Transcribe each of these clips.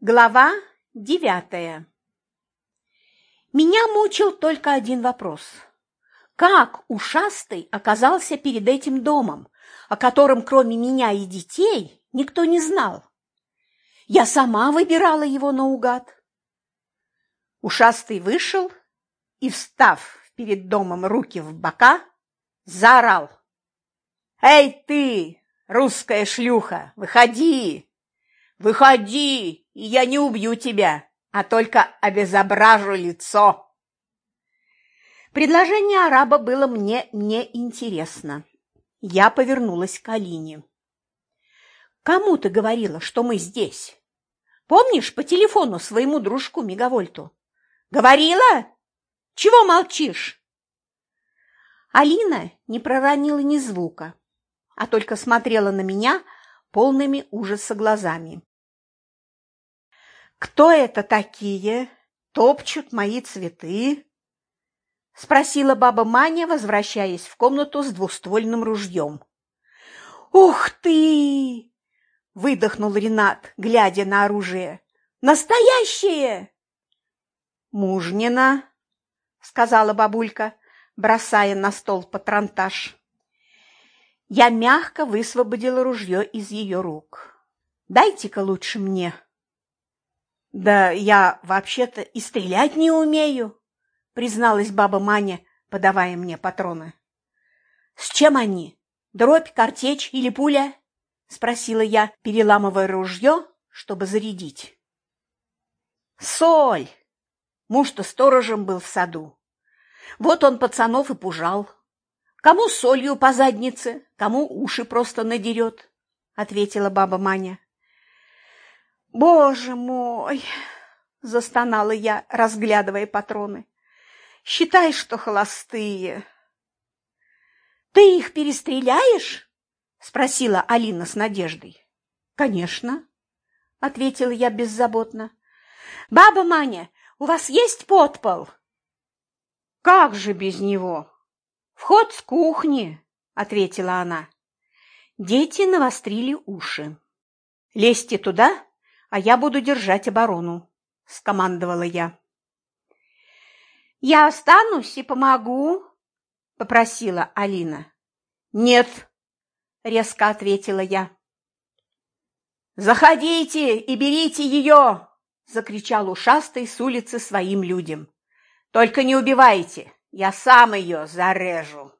Глава девятая Меня мучил только один вопрос. Как ушастый оказался перед этим домом, о котором кроме меня и детей никто не знал? Я сама выбирала его наугад. Ушастый вышел и, встав перед домом руки в бока, заорал. «Эй ты, русская шлюха, выходи! Выходи, я не убью тебя, а только обезображу лицо. Предложение араба было мне неинтересно. Я повернулась к Алине. «Кому ты говорила, что мы здесь? Помнишь по телефону своему дружку Мегавольту? Говорила? Чего молчишь?» Алина не проронила ни звука, а только смотрела на меня полными ужаса глазами. «Кто это такие? Топчут мои цветы?» – спросила баба Маня, возвращаясь в комнату с двуствольным ружьем. «Ух ты!» – выдохнул Ренат, глядя на оружие. «Настоящее!» «Мужнина!» – сказала бабулька, бросая на стол патронтаж. Я мягко высвободила ружье из ее рук. «Дайте-ка лучше мне!» «Да я вообще-то и стрелять не умею», – призналась баба Маня, подавая мне патроны. «С чем они? Дробь, картечь или пуля?» – спросила я, переламывая ружье, чтобы зарядить. «Соль!» Муж-то сторожем был в саду. Вот он пацанов и пужал. Кому солью по заднице, кому уши просто надерет, — ответила баба Маня. «Боже мой!» – застонала я, разглядывая патроны. «Считай, что холостые». «Ты их перестреляешь?» – спросила Алина с надеждой. «Конечно», – ответила я беззаботно. «Баба Маня, у вас есть подпол?» «Как же без него?» «Вход с кухни», – ответила она. Дети навострили уши. «Лезьте туда а я буду держать оборону», – скомандовала я. «Я останусь и помогу», – попросила Алина. «Нет», – резко ответила я. «Заходите и берите ее!» – закричал ушастый с улицы своим людям. «Только не убивайте, я сам ее зарежу!»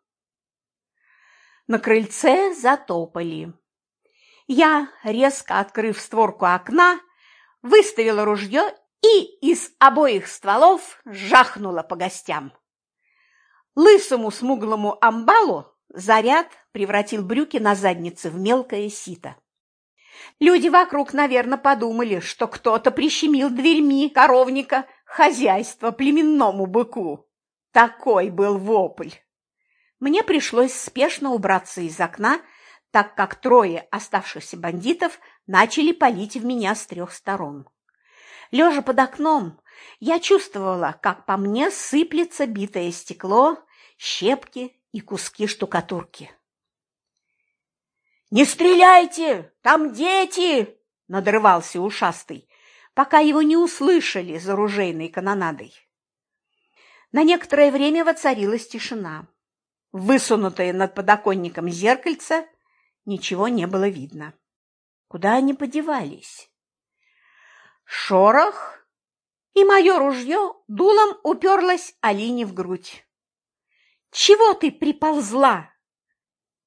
На крыльце затопали. Я, резко открыв створку окна, выставила ружье и из обоих стволов жахнула по гостям. Лысому смуглому амбалу заряд превратил брюки на заднице в мелкое сито. Люди вокруг, наверное, подумали, что кто-то прищемил дверьми коровника хозяйство племенному быку. Такой был вопль. Мне пришлось спешно убраться из окна, так как трое оставшихся бандитов начали палить в меня с трех сторон. Лежа под окном, я чувствовала, как по мне сыплется битое стекло, щепки и куски штукатурки. «Не стреляйте! Там дети!» – надрывался ушастый, пока его не услышали за ружейной канонадой. На некоторое время воцарилась тишина. Высунутое над подоконником зеркальце – ничего не было видно. Куда они подевались? Шорох, и мое ружье дулом уперлось Алине в грудь. «Чего ты приползла?»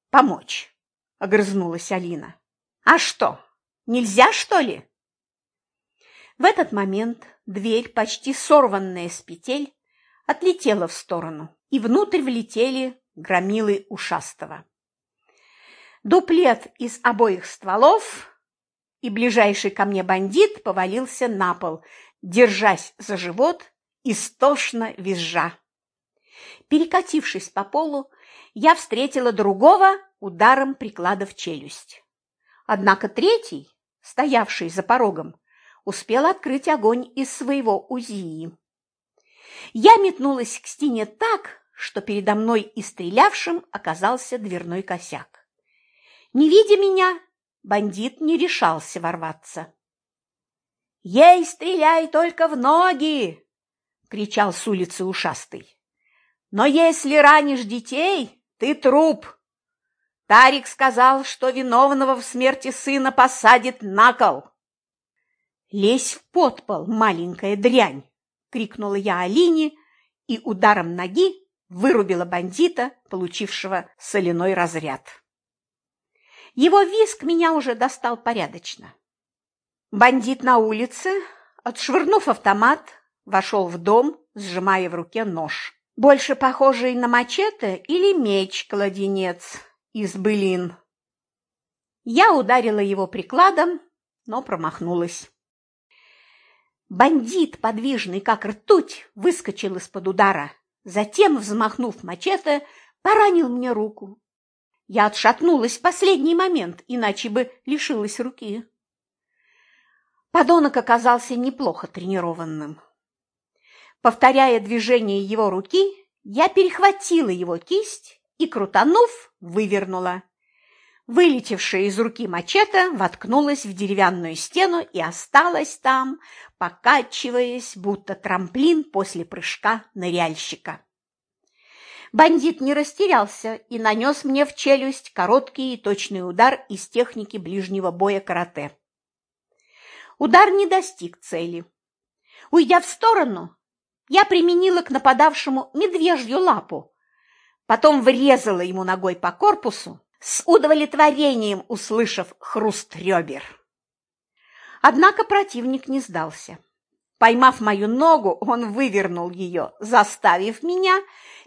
«Помочь», — огрызнулась Алина. «А что, нельзя, что ли?» В этот момент дверь, почти сорванная с петель, отлетела в сторону, и внутрь влетели громилы ушастого дуплет из обоих стволов, и ближайший ко мне бандит повалился на пол, держась за живот, истошно визжа. Перекатившись по полу, я встретила другого ударом приклада в челюсть. Однако третий, стоявший за порогом, успел открыть огонь из своего УЗИ. Я метнулась к стене так, что передо мной и стрелявшим оказался дверной косяк. Не видя меня, бандит не решался ворваться. Ей стреляй только в ноги!» – кричал с улицы ушастый. «Но если ранишь детей, ты труп!» Тарик сказал, что виновного в смерти сына посадит на кол. «Лезь в подпол, маленькая дрянь!» – крикнула я Алине и ударом ноги вырубила бандита, получившего соляной разряд. Его виск меня уже достал порядочно. Бандит на улице, отшвырнув автомат, вошел в дом, сжимая в руке нож, больше похожий на мачете или меч-кладенец из былин. Я ударила его прикладом, но промахнулась. Бандит, подвижный как ртуть, выскочил из-под удара. Затем, взмахнув мачете, поранил мне руку. Я отшатнулась в последний момент, иначе бы лишилась руки. Подонок оказался неплохо тренированным. Повторяя движение его руки, я перехватила его кисть и, крутанув, вывернула. Вылетевшая из руки мачете воткнулась в деревянную стену и осталась там, покачиваясь, будто трамплин после прыжка ныряльщика. Бандит не растерялся и нанес мне в челюсть короткий и точный удар из техники ближнего боя карате. Удар не достиг цели. Уйдя в сторону, я применила к нападавшему медвежью лапу, потом врезала ему ногой по корпусу, с удовлетворением услышав хруст ребер. Однако противник не сдался. Поймав мою ногу, он вывернул ее, заставив меня,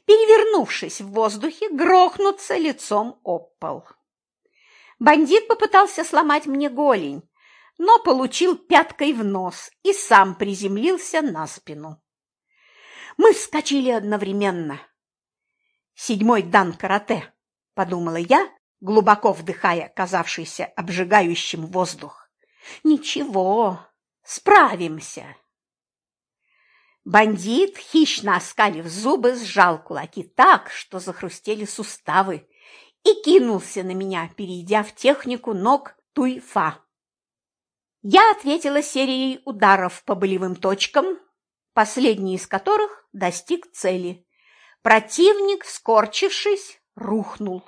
перевернувшись в воздухе, грохнуться лицом об пол. Бандит попытался сломать мне голень, но получил пяткой в нос и сам приземлился на спину. Мы вскочили одновременно. Седьмой дан карате, подумала я, глубоко вдыхая казавшийся обжигающим воздух. «Ничего, справимся!» Бандит, хищно оскалив зубы, сжал кулаки так, что захрустели суставы, и кинулся на меня, перейдя в технику ног туйфа. Я ответила серией ударов по болевым точкам, последний из которых достиг цели. Противник, скорчившись, рухнул.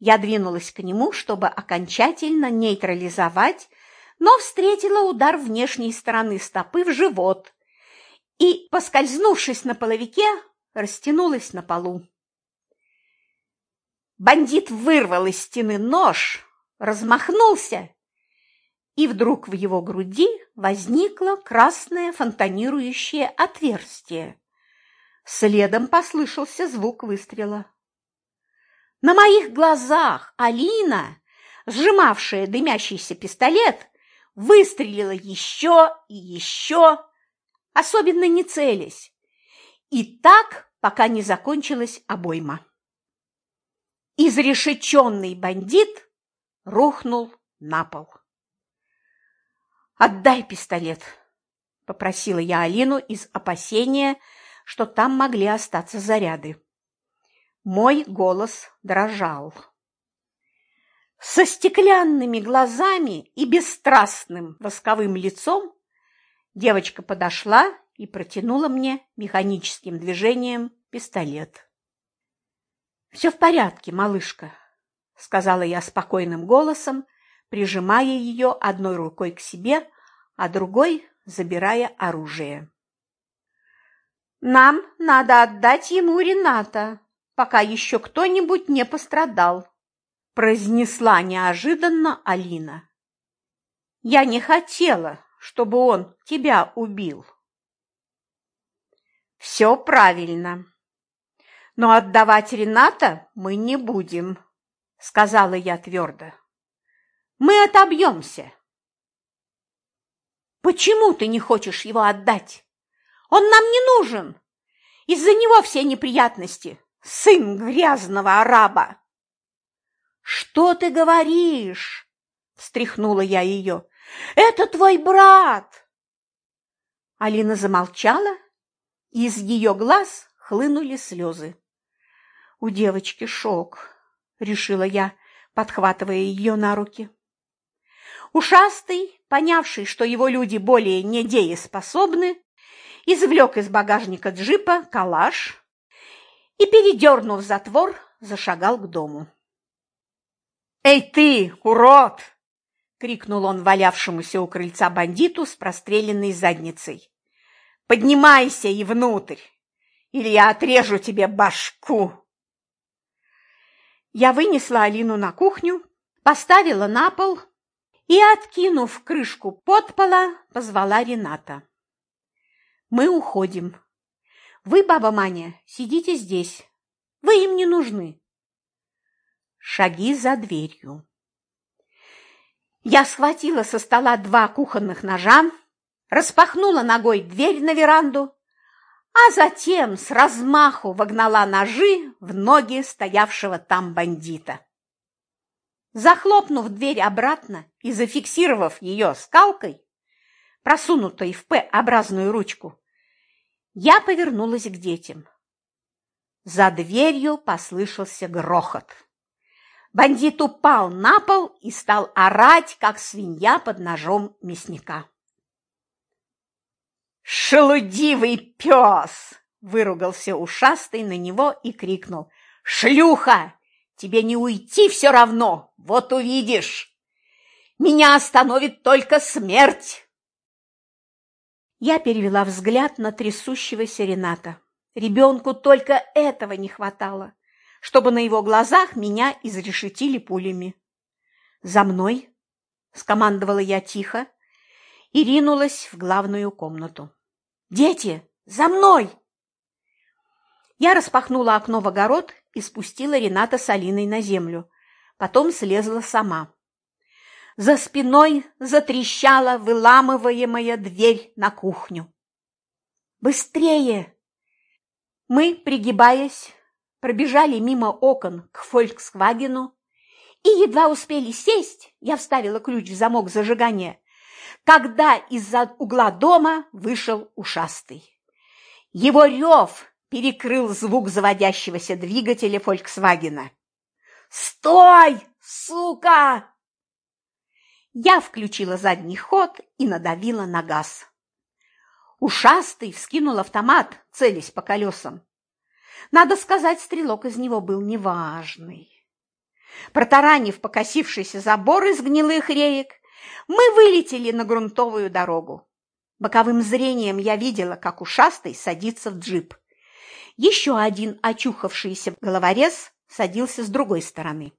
Я двинулась к нему, чтобы окончательно нейтрализовать, но встретила удар внешней стороны стопы в живот и, поскользнувшись на половике, растянулась на полу. Бандит вырвал из стены нож, размахнулся, и вдруг в его груди возникло красное фонтанирующее отверстие. Следом послышался звук выстрела. На моих глазах Алина, сжимавшая дымящийся пистолет, выстрелила еще и еще, особенно не целясь, и так, пока не закончилась обойма. Изрешеченный бандит рухнул на пол. «Отдай пистолет!» – попросила я Алину из опасения, что там могли остаться заряды. Мой голос дрожал. Со стеклянными глазами и бесстрастным восковым лицом девочка подошла и протянула мне механическим движением пистолет. «Все в порядке, малышка», — сказала я спокойным голосом, прижимая ее одной рукой к себе, а другой забирая оружие. «Нам надо отдать ему Рената», пока еще кто-нибудь не пострадал», – произнесла неожиданно Алина. «Я не хотела, чтобы он тебя убил». «Все правильно. Но отдавать Рената мы не будем», – сказала я твердо. «Мы отобьемся». «Почему ты не хочешь его отдать? Он нам не нужен. Из-за него все неприятности сын грязного араба!» «Что ты говоришь?» – встряхнула я ее. «Это твой брат!» Алина замолчала, и из ее глаз хлынули слезы. «У девочки шок», – решила я, подхватывая ее на руки. Ушастый, понявший, что его люди более недееспособны, извлек из багажника джипа калаш и, передернув затвор, зашагал к дому. «Эй ты, урод!» – крикнул он валявшемуся у крыльца бандиту с простреленной задницей. «Поднимайся и внутрь, или я отрежу тебе башку!» Я вынесла Алину на кухню, поставила на пол и, откинув крышку подпола, позвала Рената. «Мы уходим. Вы, баба Маня, сидите здесь. Вы им не нужны». Шаги за дверью. Я схватила со стола два кухонных ножа, распахнула ногой дверь на веранду а затем с размаху вогнала ножи в ноги стоявшего там бандита. Захлопнув дверь обратно и зафиксировав ее скалкой, просунутой в П-образную ручку, я повернулась к детям. За дверью послышался грохот. Бандит упал на пол и стал орать, как свинья под ножом мясника. «Шелудивый пес!» – выругался ушастый на него и крикнул. «Шлюха! Тебе не уйти все равно, вот увидишь! Меня остановит только смерть!» Я перевела взгляд на трясущегося Рената. Ребенку только этого не хватало, чтобы на его глазах меня изрешетили пулями. «За мной!» – скомандовала я тихо и ринулась в главную комнату. «Дети, за мной!» Я распахнула окно в огород и спустила Рената с Алиной на землю. Потом слезла сама. За спиной затрещала выламываемая дверь на кухню. «Быстрее!» Мы, пригибаясь, пробежали мимо окон к «Фольксвагену» и едва успели сесть, я вставила ключ в замок зажигания, когда из-за угла дома вышел ушастый. Его рев перекрыл звук заводящегося двигателя «Фольксвагена». «Стой, сука!» Я включила задний ход и надавила на газ. Ушастый вскинул автомат, целясь по колесам. Надо сказать, стрелок из него был неважный. Протаранив покосившийся забор из гнилых реек, мы вылетели на грунтовую дорогу. Боковым зрением я видела, как ушастый садится в джип. Еще один очухавшийся головорез садился с другой стороны.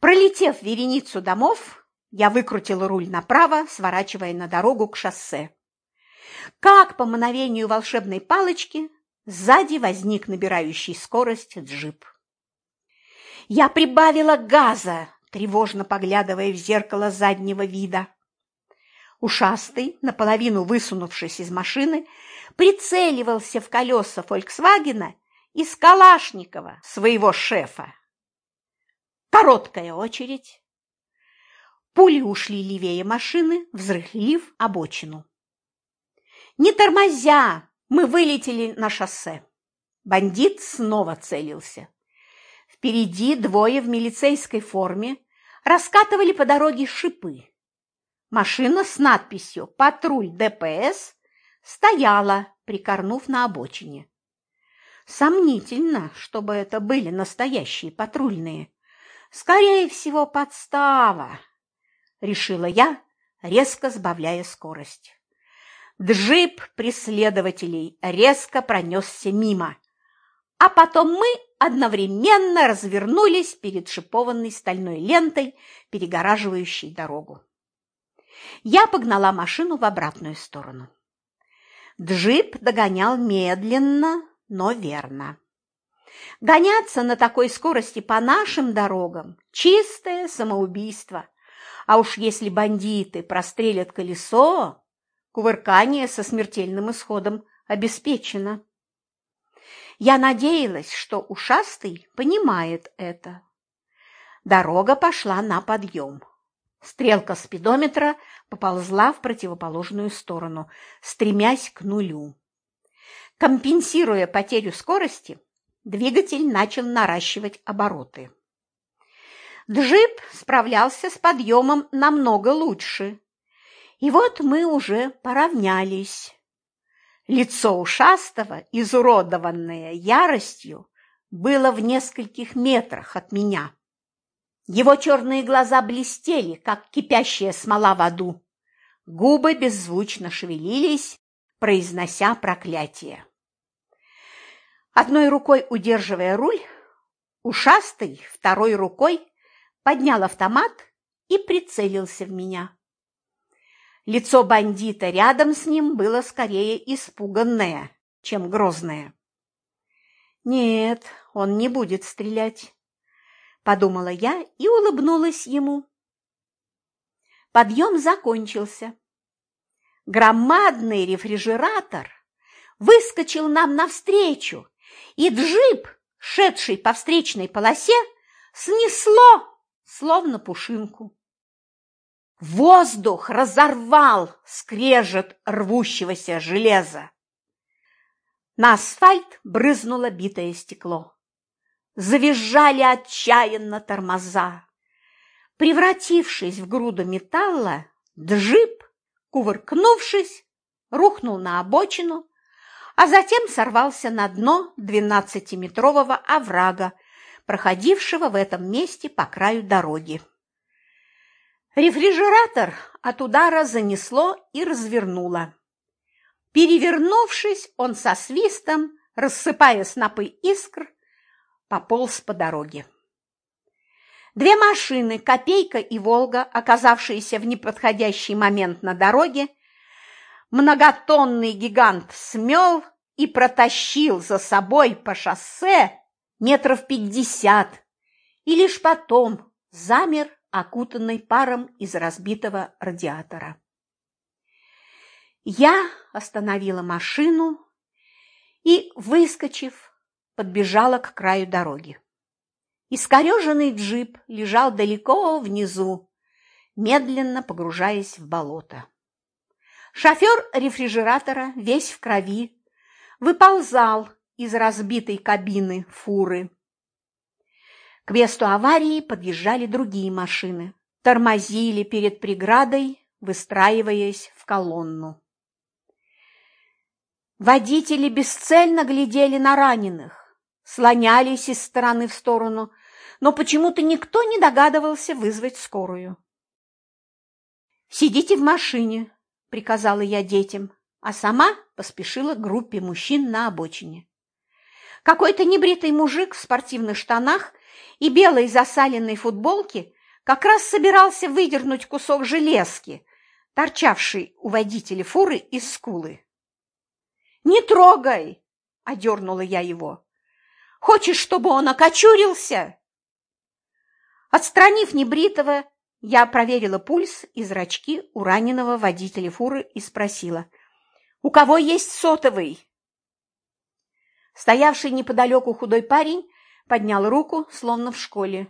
Пролетев вереницу домов, я выкрутила руль направо, сворачивая на дорогу к шоссе. Как по мановению волшебной палочки, сзади возник набирающий скорость джип. Я прибавила газа, тревожно поглядывая в зеркало заднего вида. Ушастый, наполовину высунувшись из машины, прицеливался в колеса «Фольксвагена» из Калашникова, своего шефа. Короткая очередь. Пули ушли левее машины, взрыхлив обочину. Не тормозя, мы вылетели на шоссе. Бандит снова целился. Впереди двое в милицейской форме раскатывали по дороге шипы. Машина с надписью «Патруль ДПС» стояла, прикорнув на обочине. Сомнительно, чтобы это были настоящие патрульные. Скорее всего, подстава, решила я, резко сбавляя скорость. Джип преследователей резко пронесся мимо, а потом мы одновременно развернулись перед шипованной стальной лентой, перегораживающей дорогу. Я погнала машину в обратную сторону. Джип догонял медленно, но верно. Гоняться на такой скорости по нашим дорогам – чистое самоубийство. А уж если бандиты прострелят колесо, кувыркание со смертельным исходом обеспечено. Я надеялась, что ушастый понимает это. Дорога пошла на подъем. Стрелка спидометра поползла в противоположную сторону, стремясь к нулю. Компенсируя потерю скорости, двигатель начал наращивать обороты. Джип справлялся с подъемом намного лучше. И вот мы уже поравнялись. Лицо ушастого, изуродованное яростью, было в нескольких метрах от меня. Его черные глаза блестели, как кипящая смола в аду. Губы беззвучно шевелились, произнося проклятие. Одной рукой удерживая руль, ушастый второй рукой поднял автомат и прицелился в меня. Лицо бандита рядом с ним было скорее испуганное, чем грозное. «Нет, он не будет стрелять», – подумала я и улыбнулась ему. Подъем закончился. Громадный рефрижератор выскочил нам навстречу, и джип, шедший по встречной полосе, снесло словно пушинку. Воздух разорвал скрежет рвущегося железа. На асфальт брызнуло битое стекло. Завизжали отчаянно тормоза. Превратившись в груду металла, джип, кувыркнувшись, рухнул на обочину, а затем сорвался на дно двенадцатиметрового оврага, проходившего в этом месте по краю дороги. Рефрижератор от удара занесло и развернуло. Перевернувшись, он со свистом, рассыпая снопы искр, пополз по дороге. Две машины, Копейка и Волга, оказавшиеся в неподходящий момент на дороге, многотонный гигант смел и протащил за собой по шоссе метров пятьдесят, и лишь потом замер, окутанный паром из разбитого радиатора. Я остановила машину и, выскочив, подбежала к краю дороги. Искореженный джип лежал далеко внизу, медленно погружаясь в болото. Шофер рефрижератора, весь в крови, выползал из разбитой кабины фуры. К месту аварии подъезжали другие машины, тормозили перед преградой, выстраиваясь в колонну. Водители бесцельно глядели на раненых, слонялись из стороны в сторону, но почему-то никто не догадывался вызвать скорую. «Сидите в машине», – приказала я детям, а сама поспешила к группе мужчин на обочине. Какой-то небритый мужик в спортивных штанах и белой засаленной футболке как раз собирался выдернуть кусок железки, торчавший у водителя фуры из скулы. «Не трогай!» – одернула я его. «Хочешь, чтобы он окочурился?» Отстранив небритого, я проверила пульс и зрачки у раненого водителя фуры и спросила, «У кого есть сотовый?» Стоявший неподалеку худой парень поднял руку, словно в школе.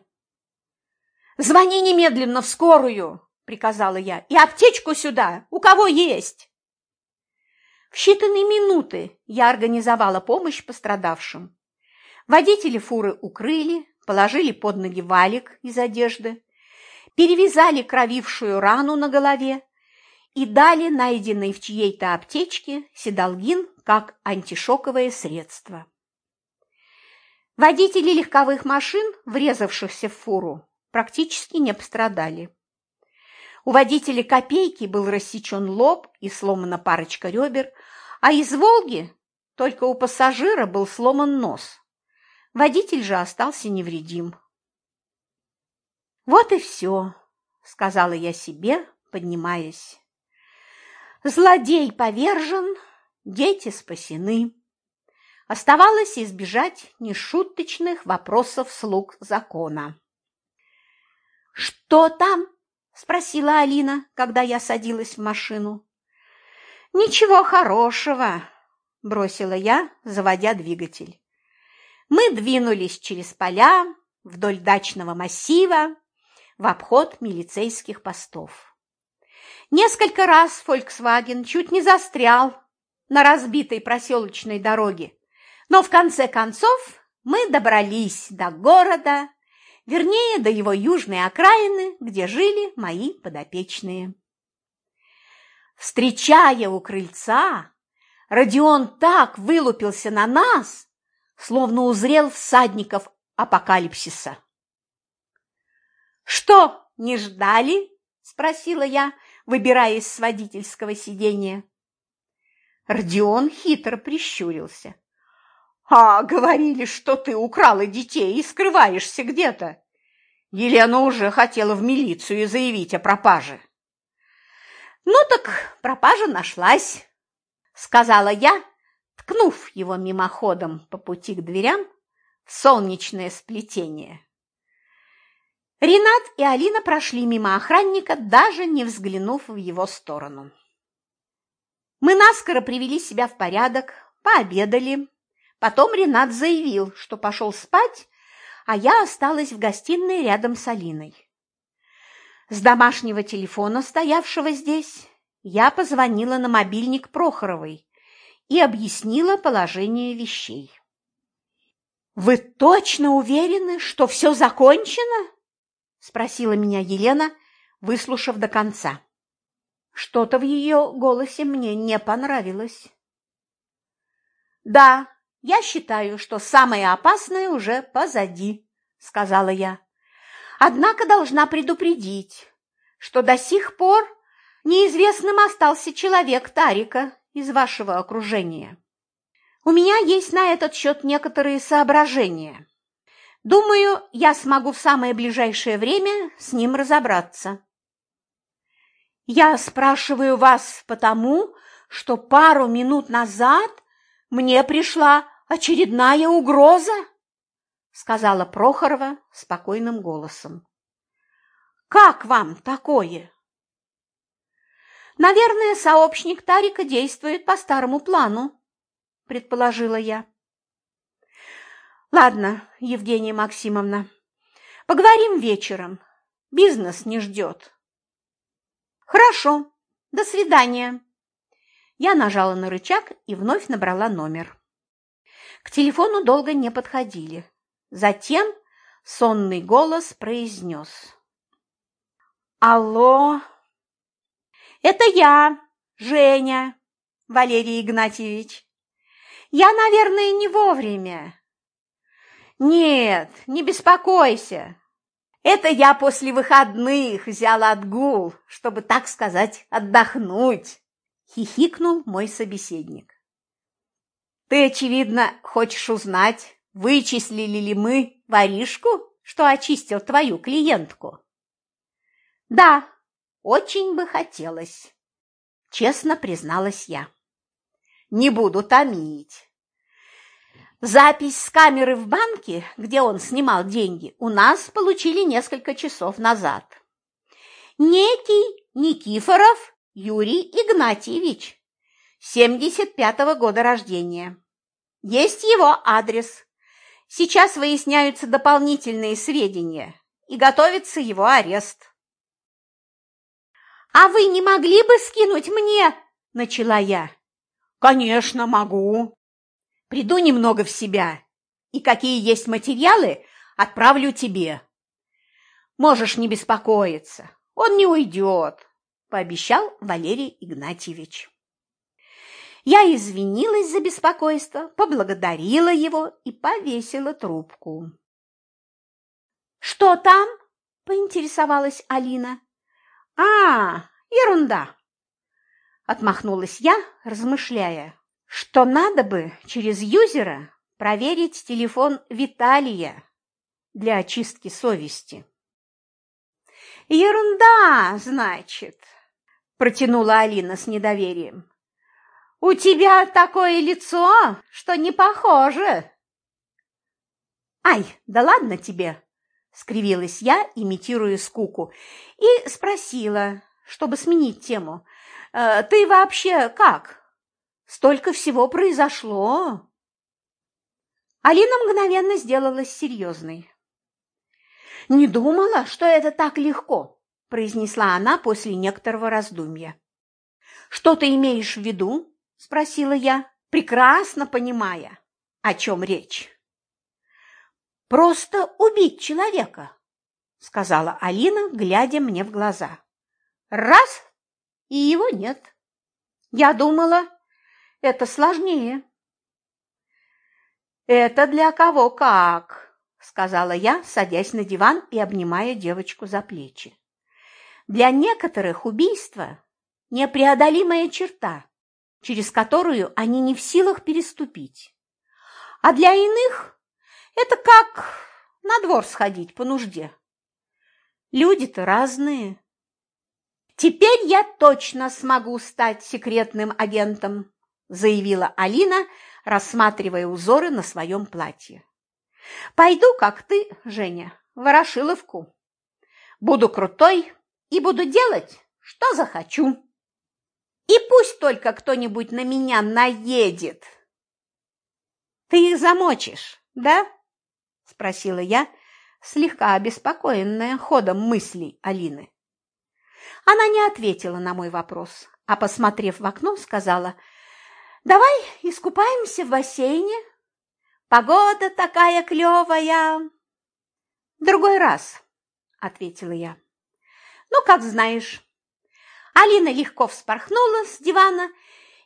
«Звони немедленно в скорую!» – приказала я. «И аптечку сюда! У кого есть?» В считанные минуты я организовала помощь пострадавшим. Водители фуры укрыли, положили под ноги валик из одежды, перевязали кровившую рану на голове и дали найденный в чьей-то аптечке седалгин как антишоковое средство. Водители легковых машин, врезавшихся в фуру, практически не пострадали. У водителя «Копейки» был рассечен лоб и сломана парочка ребер, а из «Волги» только у пассажира был сломан нос. Водитель же остался невредим. «Вот и все», — сказала я себе, поднимаясь. «Злодей повержен, дети спасены». Оставалось избежать нешуточных вопросов слуг закона. «Что там?» – спросила Алина, когда я садилась в машину. «Ничего хорошего», – бросила я, заводя двигатель. Мы двинулись через поля, вдоль дачного массива, в обход милицейских постов. Несколько раз «Фольксваген» чуть не застрял на разбитой проселочной дороге, но в конце концов мы добрались до города, вернее, до его южной окраины, где жили мои подопечные. Встречая у крыльца, Родион так вылупился на нас, словно узрел всадников апокалипсиса. «Что, не ждали?» – спросила я, выбираясь с водительского сиденья. Родион хитро прищурился. «А, говорили, что ты украла детей и скрываешься где-то. Елена уже хотела в милицию заявить о пропаже». «Ну так пропажа нашлась», – сказала я, ткнув его мимоходом по пути к дверям в солнечное сплетение. Ренат и Алина прошли мимо охранника, даже не взглянув в его сторону. Мы наскоро привели себя в порядок, пообедали. Потом Ренат заявил, что пошел спать, а я осталась в гостиной рядом с Алиной. С домашнего телефона, стоявшего здесь, я позвонила на мобильник Прохоровой и объяснила положение вещей. «Вы точно уверены, что все закончено?» – спросила меня Елена, выслушав до конца. Что-то в ее голосе мне не понравилось. «Да, я считаю, что самое опасное уже позади», – сказала я. «Однако должна предупредить, что до сих пор неизвестным остался человек Тарика из вашего окружения. У меня есть на этот счет некоторые соображения». Думаю, я смогу в самое ближайшее время с ним разобраться. Я спрашиваю вас потому, что пару минут назад мне пришла очередная угроза, сказала Прохорова спокойным голосом. Как вам такое? Наверное, сообщник Тарика действует по старому плану, предположила я. Ладно, Евгения Максимовна, поговорим вечером. Бизнес не ждет. Хорошо, до свидания. Я нажала на рычаг и вновь набрала номер. К телефону долго не подходили. Затем сонный голос произнес. «Алло, это я, Женя, Валерий Игнатьевич. Я, наверное, не вовремя. «Нет, не беспокойся. Это я после выходных взяла отгул, чтобы, так сказать, отдохнуть», – хихикнул мой собеседник. «Ты, очевидно, хочешь узнать, вычислили ли мы воришку, что очистил твою клиентку?» «Да, очень бы хотелось», – честно призналась я. «Не буду томить. Запись с камеры в банке, где он снимал деньги, у нас получили несколько часов назад. Некий Никифоров Юрий Игнатьевич, 75-го года рождения. Есть его адрес. Сейчас выясняются дополнительные сведения и готовится его арест. «А вы не могли бы скинуть мне?» – начала я. «Конечно, могу», Приду немного в себя, и какие есть материалы, отправлю тебе. Можешь не беспокоиться, он не уйдет, пообещал Валерий Игнатьевич. Я извинилась за беспокойство, поблагодарила его и повесила трубку. «Что там?» – поинтересовалась Алина. «А, ерунда!» – отмахнулась я, размышляя что надо бы через юзера проверить телефон Виталия для очистки совести. «Ерунда, значит», – протянула Алина с недоверием. «У тебя такое лицо, что не похоже». «Ай, да ладно тебе!» – скривилась я, имитируя скуку, и спросила, чтобы сменить тему. «Э, «Ты вообще как?» Столько всего произошло!» Алина мгновенно сделалась серьезной. «Не думала, что это так легко», – произнесла она после некоторого раздумья. «Что ты имеешь в виду?» – спросила я, прекрасно понимая, о чем речь. «Просто убить человека, – сказала Алина, глядя мне в глаза. «Раз – и его нет. Я думала, это сложнее». «Это для кого как», – сказала я, садясь на диван и обнимая девочку за плечи. «Для некоторых убийство – непреодолимая черта, через которую они не в силах переступить. А для иных это как на двор сходить по нужде. Люди-то разные. Теперь я точно смогу стать секретным агентом, заявила Алина, рассматривая узоры на своем платье. Пойду, как ты, Женя, Ворошиловку. Буду крутой и буду делать, что захочу. И пусть только кто-нибудь на меня наедет. Ты их замочишь, да? спросила я, слегка обеспокоенная ходом мыслей Алины. Она не ответила на мой вопрос, а, посмотрев в окно, сказала, «Давай искупаемся в бассейне. Погода такая клевая!» «Другой раз», — ответила я. «Ну, как знаешь». Алина легко вспорхнула с дивана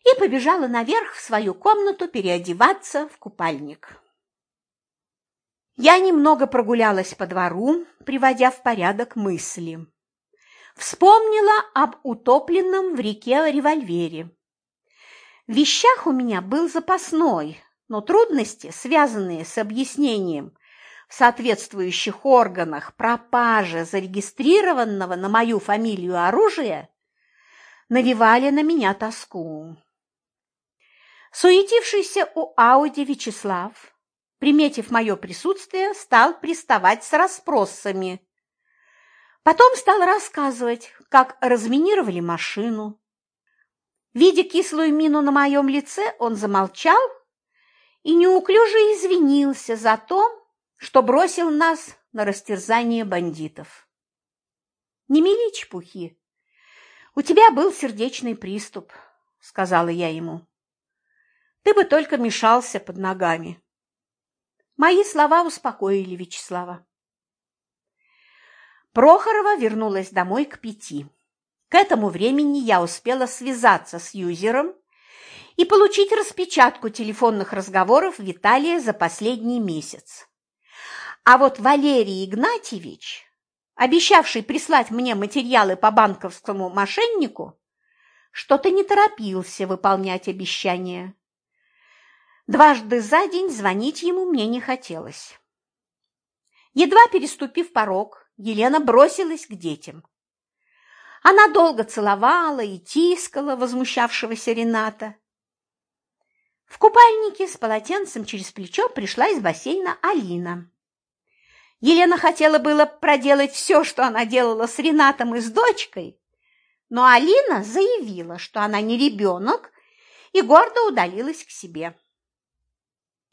и побежала наверх в свою комнату переодеваться в купальник. Я немного прогулялась по двору, приводя в порядок мысли. Вспомнила об утопленном в реке револьвере. В вещах у меня был запасной, но трудности, связанные с объяснением в соответствующих органах пропажи зарегистрированного на мою фамилию оружия, навевали на меня тоску. Суетившийся у Ауди Вячеслав приметив мое присутствие, стал приставать с расспросами. Потом стал рассказывать, как разминировали машину. Видя кислую мину на моем лице, он замолчал и неуклюже извинился за то, что бросил нас на растерзание бандитов. «Не мели чепухи. У тебя был сердечный приступ», — сказала я ему. «Ты бы только мешался под ногами». Мои слова успокоили Вячеслава. Прохорова вернулась домой к пяти. К этому времени я успела связаться с юзером и получить распечатку телефонных разговоров Виталия за последний месяц. А вот Валерий Игнатьевич, обещавший прислать мне материалы по банковскому мошеннику, что-то не торопился выполнять обещание. Дважды за день звонить ему мне не хотелось. Едва переступив порог, Елена бросилась к детям. Она долго целовала и тискала возмущавшегося Рената. В купальнике с полотенцем через плечо пришла из бассейна Алина. Елена хотела было проделать все, что она делала с Ренатом и с дочкой, но Алина заявила, что она не ребенок, и гордо удалилась к себе.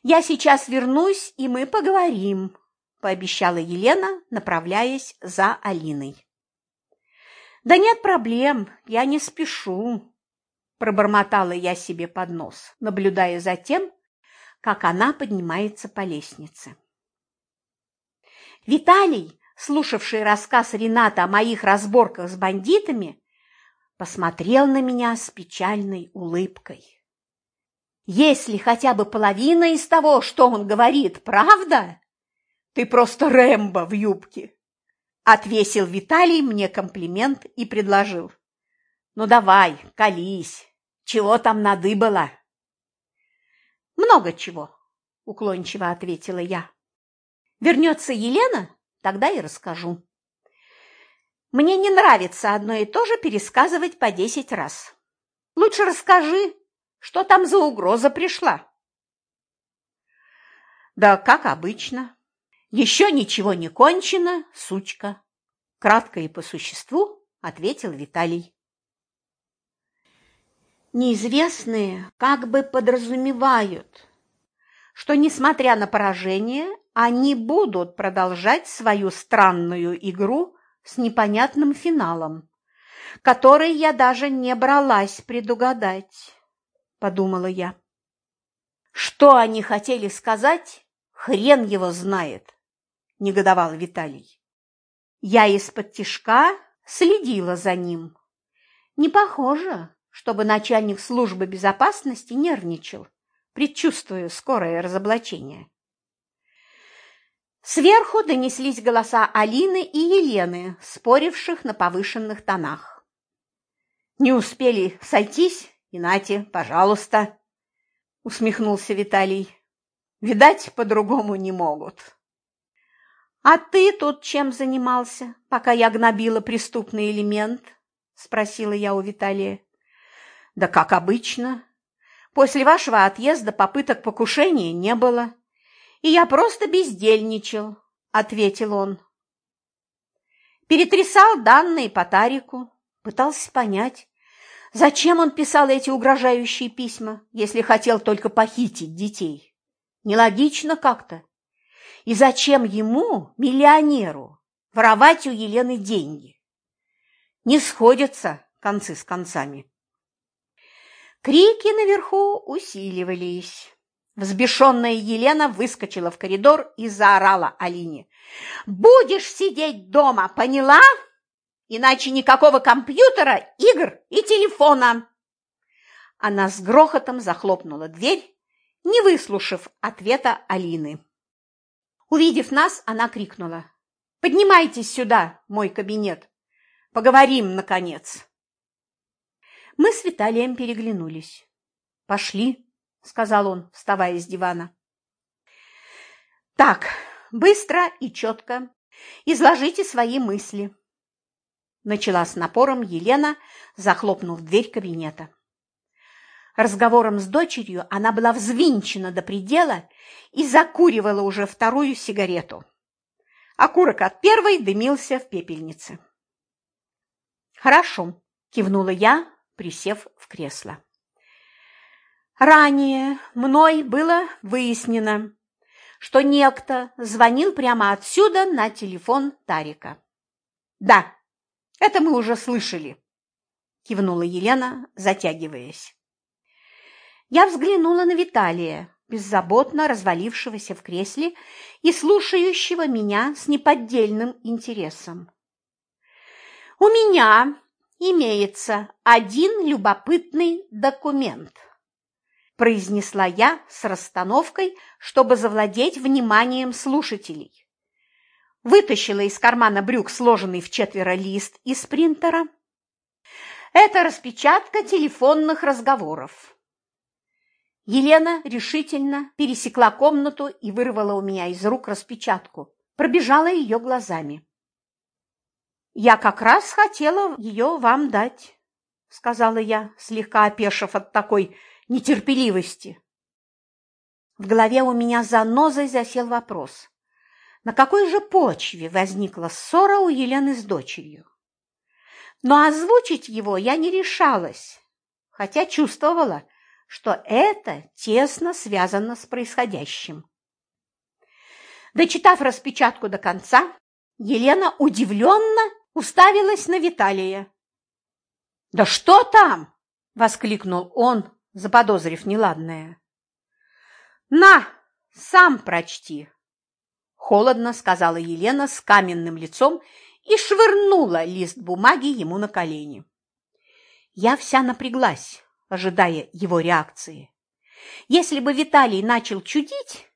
«Я сейчас вернусь, и мы поговорим», – пообещала Елена, направляясь за Алиной. «Да нет проблем, я не спешу», – пробормотала я себе под нос, наблюдая за тем, как она поднимается по лестнице. Виталий, слушавший рассказ Рената о моих разборках с бандитами, посмотрел на меня с печальной улыбкой. Если хотя бы половина из того, что он говорит, правда, ты просто Рэмбо в юбке. Отвесил Виталий мне комплимент и предложил. Ну давай, колись, чего там надыбало? Много чего, уклончиво ответила я. Вернется Елена, тогда и расскажу. Мне не нравится одно и то же пересказывать по десять раз. Лучше расскажи, что там за угроза пришла? Да как обычно. Еще ничего не кончено, сучка. Кратко и по существу ответил Виталий. Неизвестные как бы подразумевают, что, несмотря на поражение, они будут продолжать свою странную игру с непонятным финалом, который я даже не бралась предугадать подумала я. Что они хотели сказать, хрен его знает, негодовал Виталий. Я из-под тишка следила за ним. Не похоже, чтобы начальник службы безопасности нервничал, предчувствуя скорое разоблачение. Сверху донеслись голоса Алины и Елены, споривших на повышенных тонах. «Не успели сойтись? И нате, пожалуйста!» – усмехнулся Виталий. «Видать, по-другому не могут». «А ты тут чем занимался, пока я гнобила преступный элемент?» – спросила я у Виталия. «Да как обычно. После вашего отъезда попыток покушения не было, и я просто бездельничал», – ответил он. Перетрясал данные по Тарику, пытался понять, зачем он писал эти угрожающие письма, если хотел только похитить детей. Нелогично как-то. И зачем ему, миллионеру, воровать у Елены деньги? Не сходятся концы с концами. Крики наверху усиливались. Взбешенная Елена выскочила в коридор и заорала Алине. «Будешь сидеть дома, поняла? Иначе никакого компьютера, игр и телефона!» Она с грохотом захлопнула дверь, не выслушав ответа Алины. Увидев нас, она крикнула. «Поднимайтесь сюда, мой кабинет. Поговорим, наконец». Мы с Виталием переглянулись. «Пошли», — сказал он, вставая с дивана. «Так, быстро и четко. Изложите свои мысли», — начала с напором Елена, захлопнув дверь кабинета. Разговором с дочерью она была взвинчена до предела и закуривала уже вторую сигарету. Окурок от первой дымился в пепельнице. «Хорошо», – кивнула я, присев в кресло. Ранее мной было выяснено, что некто звонил прямо отсюда на телефон Тарика. «Да, это мы уже слышали», – кивнула Елена, затягиваясь. Я взглянула на Виталия, беззаботно развалившегося в кресле и слушающего меня с неподдельным интересом. «У меня имеется один любопытный документ», произнесла я с расстановкой, чтобы завладеть вниманием слушателей. Вытащила из кармана брюк сложенный в четверо лист из принтера. Это распечатка телефонных разговоров. Елена решительно пересекла комнату и вырвала у меня из рук распечатку, пробежала ее глазами. «Я как раз хотела ее вам дать», — сказала я, слегка опешив от такой нетерпеливости. В голове у меня занозой засел вопрос. На какой же почве возникла ссора у Елены с дочерью? Но озвучить его я не решалась, хотя чувствовала, что это тесно связано с происходящим. Дочитав распечатку до конца, Елена удивленно уставилась на Виталия. «Да что там?» – воскликнул он, заподозрив неладное. «На, сам прочти!» – холодно сказала Елена с каменным лицом и швырнула лист бумаги ему на колени. Я вся напряглась ожидая его реакции. Если бы Виталий начал чудить,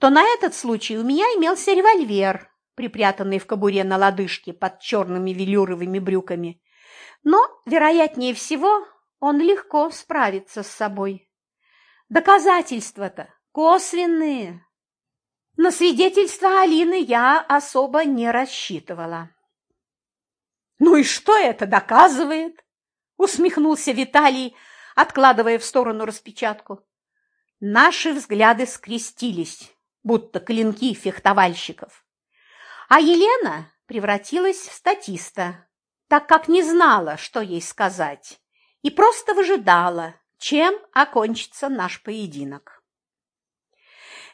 то на этот случай у меня имелся револьвер, припрятанный в кобуре на лодыжке под черными велюровыми брюками. Но, вероятнее всего, он легко справится с собой. Доказательства-то косвенные. На свидетельство Алины я особо не рассчитывала. «Ну и что это доказывает?» – усмехнулся Виталий, откладывая в сторону распечатку. Наши взгляды скрестились, будто клинки фехтовальщиков. А Елена превратилась в статиста, так как не знала, что ей сказать, и просто выжидала, чем окончится наш поединок.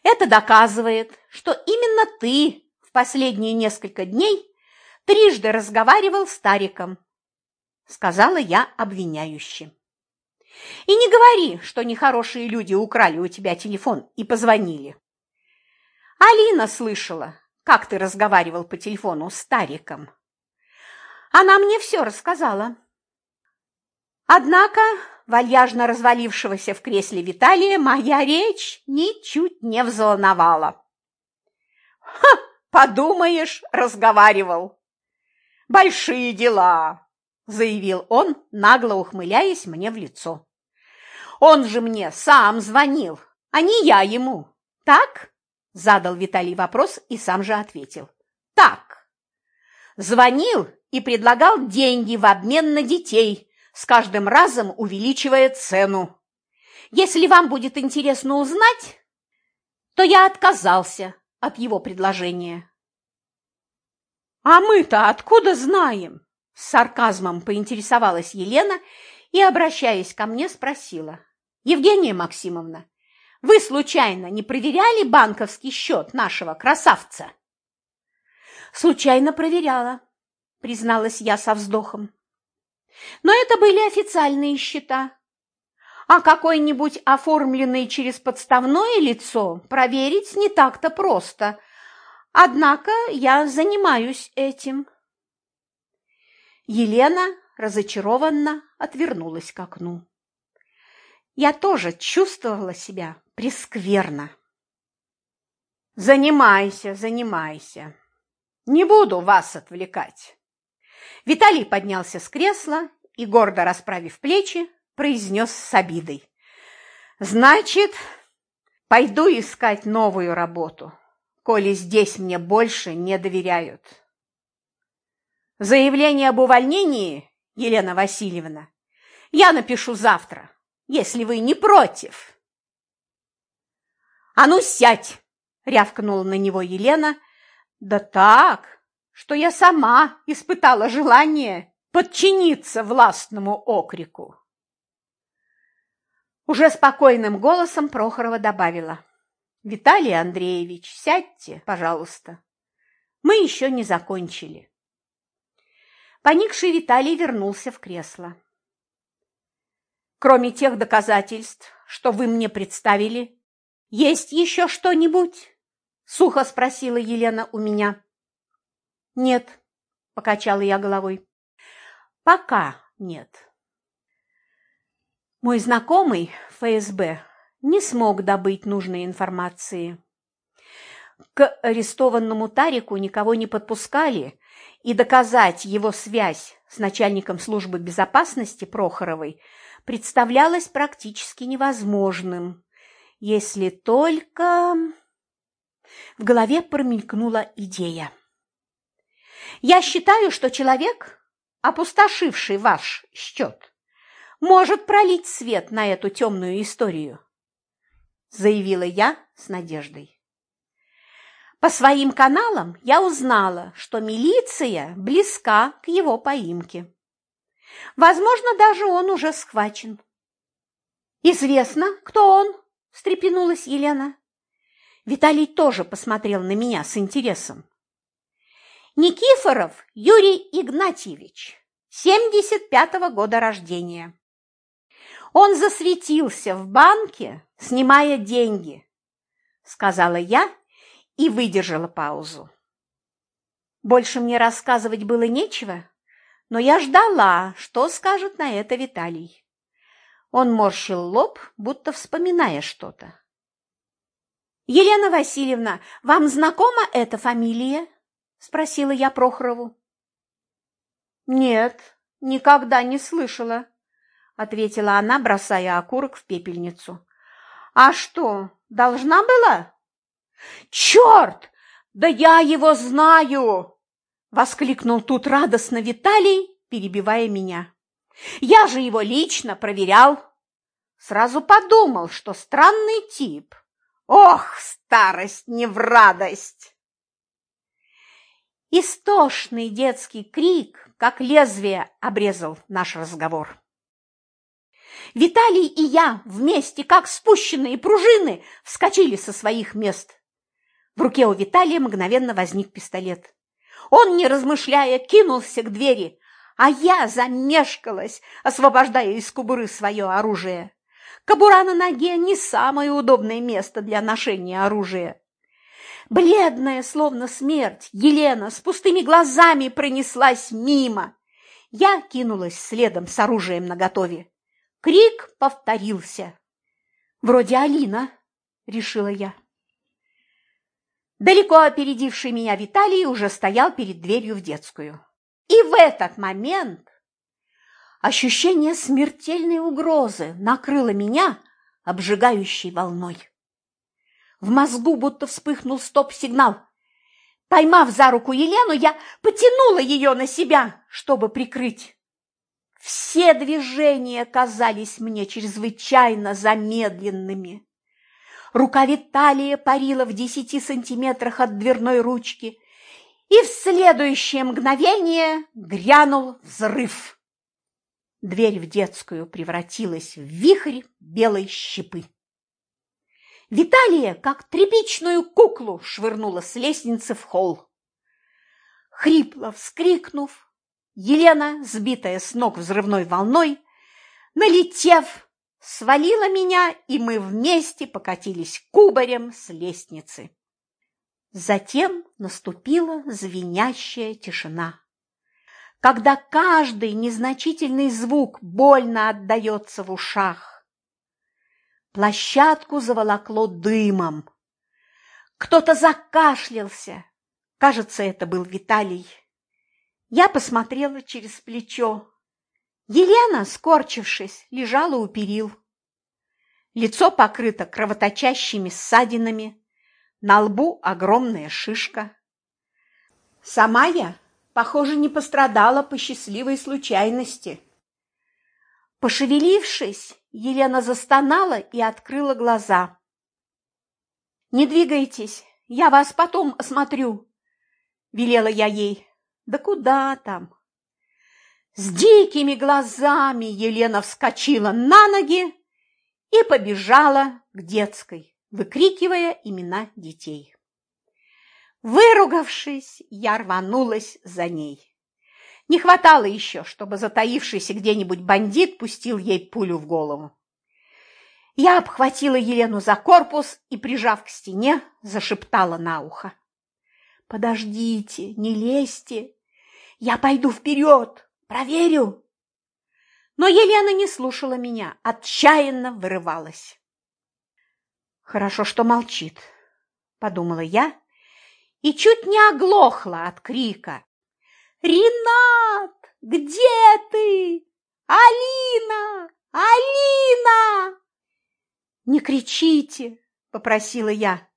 Это доказывает, что именно ты в последние несколько дней трижды разговаривал с Тариком, сказала я обвиняюще. И не говори, что нехорошие люди украли у тебя телефон и позвонили. Алина слышала, как ты разговаривал по телефону с Тариком?» «Она мне все рассказала». Однако вальяжно развалившегося в кресле Виталия моя речь ничуть не взволновала. «Ха, подумаешь, разговаривал. Большие дела!» – заявил он, нагло ухмыляясь мне в лицо. «Он же мне сам звонил, а не я ему, так?» – задал Виталий вопрос и сам же ответил. «Так. Звонил и предлагал деньги в обмен на детей, с каждым разом увеличивая цену. Если вам будет интересно узнать, то я отказался от его предложения. «А мы-то откуда знаем?» – с сарказмом поинтересовалась Елена и, обращаясь ко мне, спросила. «Евгения Максимовна, вы случайно не проверяли банковский счет нашего красавца?» «Случайно проверяла», – призналась я со вздохом. «Но это были официальные счета. А какой-нибудь оформленный через подставное лицо проверить не так-то просто – Однако я занимаюсь этим. Елена разочарованно отвернулась к окну. Я тоже чувствовала себя прескверно. Занимайся, занимайся. Не буду вас отвлекать. Виталий поднялся с кресла и, гордо расправив плечи, произнес с обидой. Значит, пойду искать новую работу коли здесь мне больше не доверяют. Заявление об увольнении, Елена Васильевна, я напишу завтра, если вы не против. А ну сядь, рявкнула на него Елена. Да так, что я сама испытала желание подчиниться властному окрику. Уже спокойным голосом Прохорова добавила. Виталий Андреевич, сядьте, пожалуйста. Мы еще не закончили. Поникший Виталий вернулся в кресло. Кроме тех доказательств, что вы мне представили, есть еще что-нибудь? Сухо спросила Елена у меня. Нет, покачала я головой. Пока нет. Мой знакомый ФСБ не смог добыть нужной информации. К арестованному Тарику никого не подпускали, и доказать его связь с начальником службы безопасности Прохоровой представлялось практически невозможным, если только... В голове промелькнула идея. «Я считаю, что человек, опустошивший ваш счет, может пролить свет на эту темную историю заявила я с надеждой. По своим каналам я узнала, что милиция близка к его поимке. Возможно, даже он уже схвачен. «Известно, кто он?» – встрепенулась Елена. Виталий тоже посмотрел на меня с интересом. Никифоров Юрий Игнатьевич, 75-го года рождения. Он засветился в банке, снимая деньги, сказала я и выдержала паузу. Больше мне рассказывать было нечего, но я ждала, что скажет на это Виталий. Он морщил лоб, будто вспоминая что-то. «Елена Васильевна, вам знакома эта фамилия?» – спросила я Прохорову. «Нет, никогда не слышала», – ответила она, бросая окурок в пепельницу. «А что, должна была?» «Черт! Да я его знаю!» – воскликнул тут радостно Виталий, перебивая меня. «Я же его лично проверял. Сразу подумал, что странный тип. Ох, старость не в радость!» Истошный детский крик, как лезвие, обрезал наш разговор. Виталий и я вместе, как спущенные пружины, вскочили со своих мест. В руке у Виталия мгновенно возник пистолет. Он, не размышляя, кинулся к двери, а я замешкалась, освобождая из кобуры свое оружие. Кобура на ноге – не самое удобное место для ношения оружия. Бледная, словно смерть, Елена с пустыми глазами пронеслась мимо. Я кинулась следом с оружием наготове. Крик повторился. «Вроде Алина», — решила я. Далеко опередивший меня Виталий уже стоял перед дверью в детскую. И в этот момент ощущение смертельной угрозы накрыло меня обжигающей волной. В мозгу будто вспыхнул стоп-сигнал. Поймав за руку Елену, я потянула ее на себя, чтобы прикрыть. Все движения казались мне чрезвычайно замедленными. Рука Виталия парила в десяти сантиметрах от дверной ручки, и в следующее мгновение грянул взрыв. Дверь в детскую превратилась в вихрь белой щепы. Виталия, как тряпичную куклу, швырнула с лестницы в холл. Хрипло вскрикнув, Елена, сбитая с ног взрывной волной, налетев, свалила меня, и мы вместе покатились кубарем с лестницы. Затем наступила звенящая тишина, когда каждый незначительный звук больно отдается в ушах. Площадку заволокло дымом. Кто-то закашлялся. Кажется, это был Виталий. Я посмотрела через плечо. Елена, скорчившись, лежала у перил. Лицо покрыто кровоточащими ссадинами, на лбу огромная шишка. Сама я, похоже, не пострадала по счастливой случайности. Пошевелившись, Елена застонала и открыла глаза. «Не двигайтесь, я вас потом осмотрю», – велела я ей. «Да куда там?» С дикими глазами Елена вскочила на ноги и побежала к детской, выкрикивая имена детей. Выругавшись, я рванулась за ней. Не хватало еще, чтобы затаившийся где-нибудь бандит пустил ей пулю в голову. Я обхватила Елену за корпус и, прижав к стене, зашептала на ухо. «Подождите, не лезьте, я пойду вперед, проверю». Но Елена не слушала меня, отчаянно вырывалась. «Хорошо, что молчит», – подумала я, и чуть не оглохла от крика, «Ренат, где ты? Алина! Алина!» «Не кричите!» – попросила я,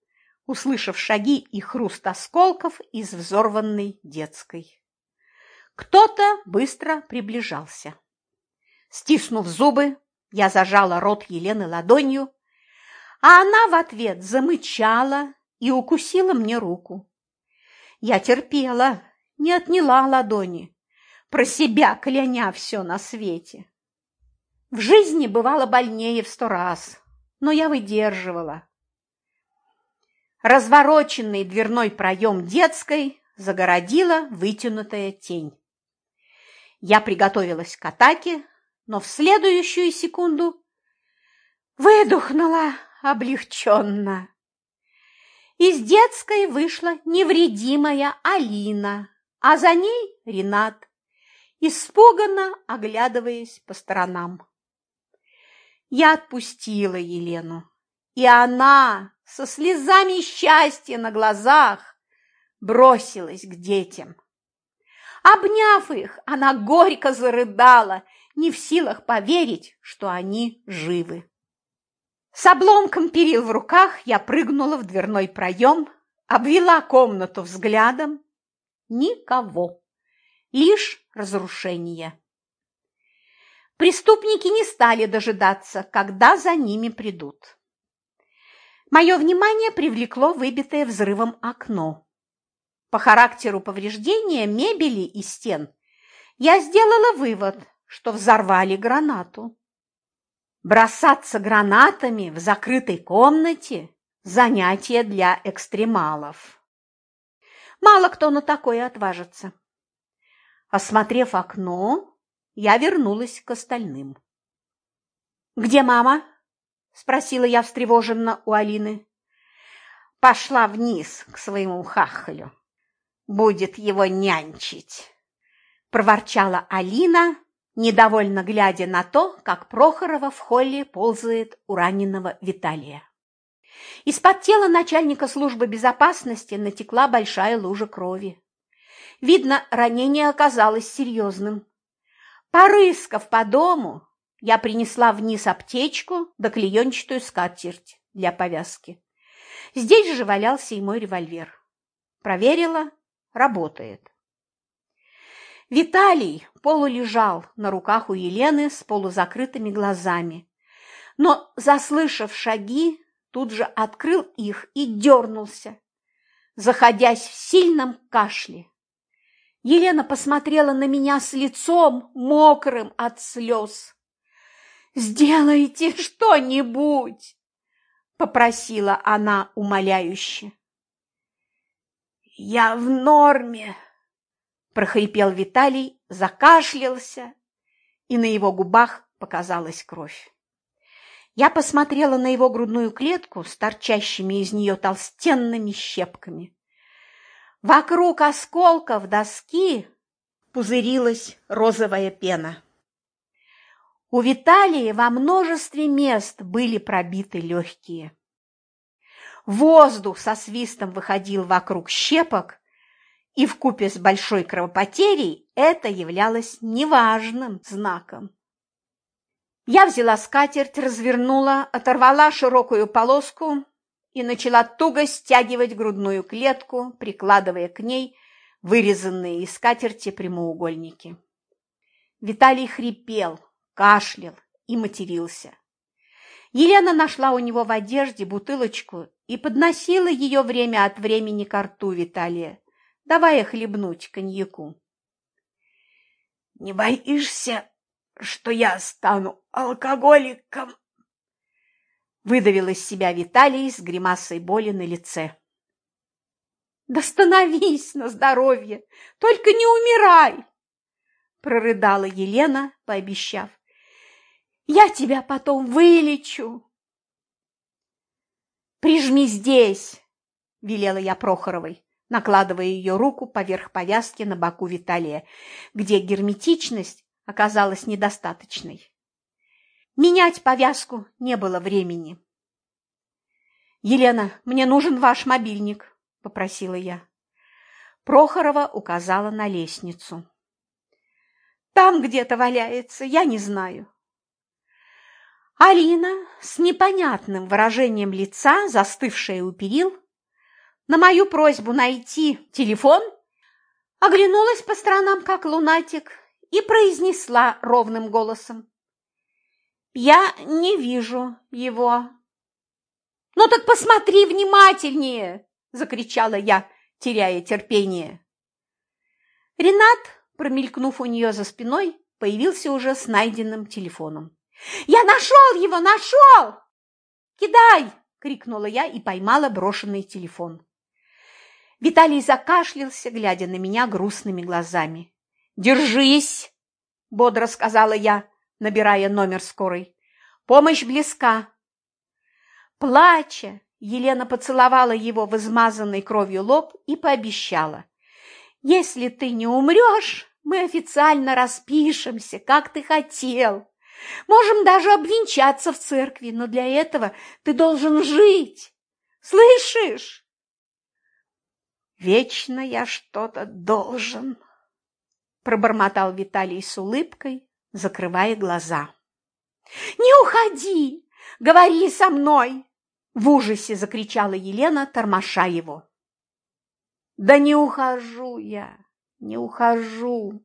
услышав шаги и хруст осколков из взорванной детской. Кто-то быстро приближался. Стиснув зубы, я зажала рот Елены ладонью, а она в ответ замычала и укусила мне руку. Я терпела, не отняла ладони, про себя кляня все на свете. В жизни бывало больнее в сто раз, но я выдерживала. Развороченный дверной проем детской загородила вытянутая тень. Я приготовилась к атаке, но в следующую секунду выдохнула облегченно. Из детской вышла невредимая Алина, а за ней Ренат, испуганно оглядываясь по сторонам. Я отпустила Елену, и она со слезами счастья на глазах бросилась к детям. Обняв их, она горько зарыдала, не в силах поверить, что они живы. С обломком перил в руках я прыгнула в дверной проем, обвела комнату взглядом Никого. Лишь разрушение. Преступники не стали дожидаться, когда за ними придут. Мое внимание привлекло выбитое взрывом окно. По характеру повреждения мебели и стен я сделала вывод, что взорвали гранату. Бросаться гранатами в закрытой комнате – занятие для экстремалов. Мало кто на такое отважится. Осмотрев окно, я вернулась к остальным. «Где мама?» – спросила я встревоженно у Алины. пошла вниз к своему хахалю. Будет его нянчить, проворчала Алина, недовольно глядя на то, как Прохорова в холле ползает у раненого Виталия. Из-под тела начальника службы безопасности натекла большая лужа крови. Видно, ранение оказалось серьезным. Порыскав по дому, я принесла вниз аптечку да клеенчатую скатерть для повязки. Здесь же валялся и мой револьвер. Проверила – работает. Виталий полулежал на руках у Елены с полузакрытыми глазами, но, заслышав шаги, тут же открыл их и дернулся, заходясь в сильном кашле. Елена посмотрела на меня с лицом мокрым от слез. «Сделайте что-нибудь!» – попросила она умоляюще. «Я в норме!» – прохрипел Виталий, закашлялся, и на его губах показалась кровь. Я посмотрела на его грудную клетку с торчащими из нее толстенными щепками. Вокруг осколков доски пузырилась розовая пена. У Виталия во множестве мест были пробиты легкие. Воздух со свистом выходил вокруг щепок, и вкупе с большой кровопотерей это являлось неважным знаком. Я взяла скатерть, развернула, оторвала широкую полоску и начала туго стягивать грудную клетку, прикладывая к ней вырезанные из скатерти прямоугольники. Виталий хрипел, кашлял и матерился. Елена нашла у него в одежде бутылочку и подносила ее время от времени к рту Виталия, давая хлебнуть коньяку. «Не боишься, что я стану алкоголиком?» Выдавил из себя Виталий с гримасой боли на лице. «Да становись на здоровье, только не умирай!» прорыдала Елена, пообещав. «Я тебя потом вылечу!» «Прижми здесь!» – велела я Прохоровой, накладывая ее руку поверх повязки на боку Виталия, где герметичность оказалась недостаточной. Менять повязку не было времени. «Елена, мне нужен ваш мобильник», – попросила я. Прохорова указала на лестницу. «Там где-то валяется, я не знаю». Алина с непонятным выражением лица, застывшая у перил, на мою просьбу найти телефон, оглянулась по сторонам, как лунатик, и произнесла ровным голосом. Я не вижу его. Ну так посмотри внимательнее, закричала я, теряя терпение. Ренат, промелькнув у нее за спиной, появился уже с найденным телефоном. «Я нашел его, нашел!» «Кидай!» – крикнула я и поймала брошенный телефон. Виталий закашлялся, глядя на меня грустными глазами. «Держись!» – бодро сказала я, набирая номер скорой. «Помощь близка!» Плача, Елена поцеловала его в измазанный кровью лоб и пообещала. «Если ты не умрешь, мы официально распишемся, как ты хотел. Можем даже обвенчаться в церкви, но для этого ты должен жить. Слышишь?» «Вечно я что-то должен», – пробормотал Виталий с улыбкой, закрывая глаза. «Не уходи! Говори со мной!» В ужасе закричала Елена, тормоша его. «Да не ухожу я, не ухожу!»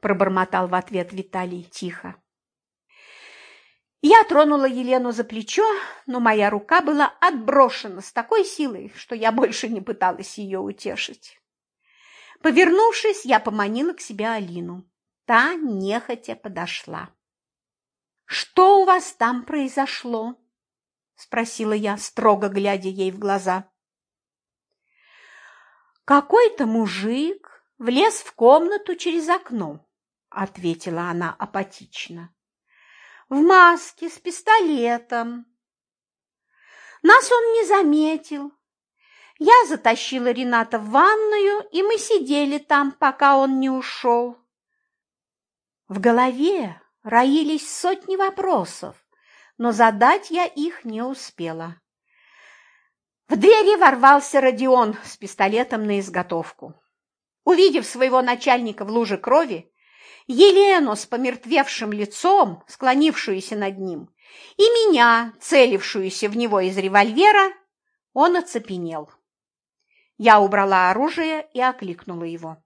Пробормотал в ответ Виталий тихо. Я тронула Елену за плечо, но моя рука была отброшена с такой силой, что я больше не пыталась ее утешить. Повернувшись, я поманила к себе Алину. Та нехотя подошла. «Что у вас там произошло?» – спросила я, строго глядя ей в глаза. «Какой-то мужик влез в комнату через окно», – ответила она апатично. «В маске, с пистолетом». Нас он не заметил. Я затащила Рената в ванную, и мы сидели там, пока он не ушел. В голове роились сотни вопросов, но задать я их не успела. В двери ворвался Родион с пистолетом на изготовку. Увидев своего начальника в луже крови, Елену с помертвевшим лицом, склонившуюся над ним, и меня, целившуюся в него из револьвера, он оцепенел. Я убрала оружие и окликнула его.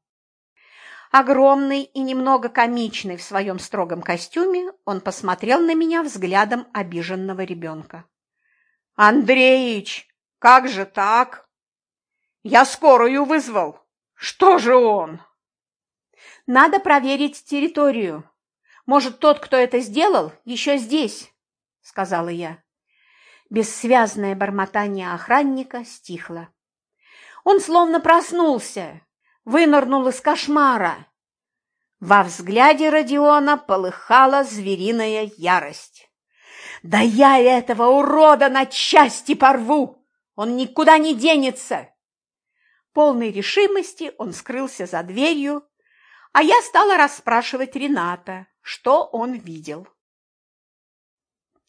Огромный и немного комичный в своем строгом костюме, он посмотрел на меня взглядом обиженного ребенка. «Андреич, как же так? Я скорую вызвал. Что же он?» «Надо проверить территорию. Может, тот, кто это сделал, еще здесь», — сказала я. Бессвязное бормотание охранника стихло. Он словно проснулся, вынырнул из кошмара. Во взгляде Родиона полыхала звериная ярость. «Да я этого урода на части порву! Он никуда не денется!» Полной решимости он скрылся за дверью, а я стала расспрашивать Рената, что он видел.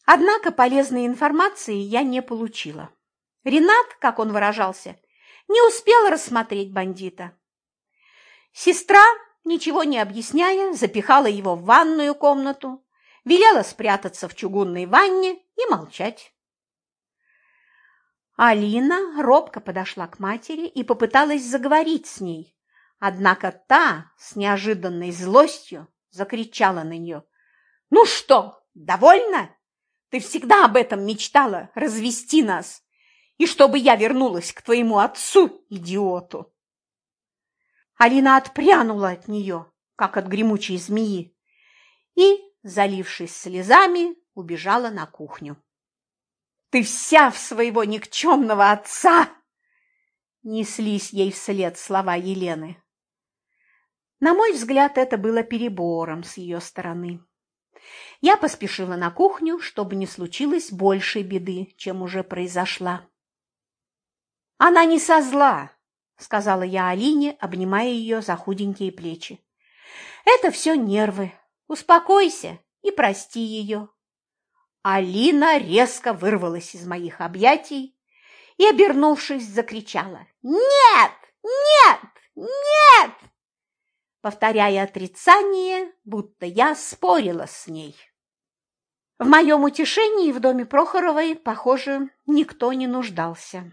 Однако полезной информации я не получила. Ренат, как он выражался, не успел рассмотреть бандита. Сестра, ничего не объясняя, запихала его в ванную комнату, велела спрятаться в чугунной ванне и молчать. Алина робко подошла к матери и попыталась заговорить с ней, однако та с неожиданной злостью закричала на нее. «Ну что, довольна? Ты всегда об этом мечтала, развести нас, и чтобы я вернулась к твоему отцу, идиоту!» Алина отпрянула от нее, как от гремучей змеи, и, залившись слезами, убежала на кухню. «Ты вся в своего никчемного отца!» Неслись ей вслед слова Елены. На мой взгляд, это было перебором с ее стороны. Я поспешила на кухню, чтобы не случилось большей беды, чем уже произошла. Она не со зла, – сказала я Алине, обнимая ее за худенькие плечи. «Это все нервы. Успокойся и прости ее». Алина резко вырвалась из моих объятий и, обернувшись, закричала «Нет! Нет! Нет!» повторяя отрицание, будто я спорила с ней. В моем утешении в доме Прохоровой, похоже, никто не нуждался.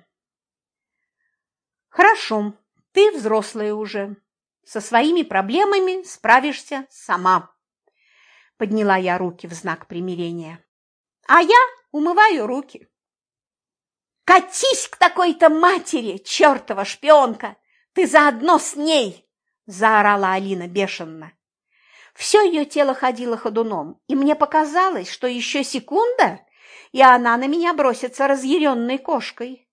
Хорошо, ты взрослая уже. Со своими проблемами справишься сама. Подняла я руки в знак примирения. А я умываю руки. Катись к такой-то матери, чертова шпионка! Ты заодно с ней! Заорала Алина бешено. Все ее тело ходило ходуном, и мне показалось, что еще секунда, и она на меня бросится разъяренной кошкой.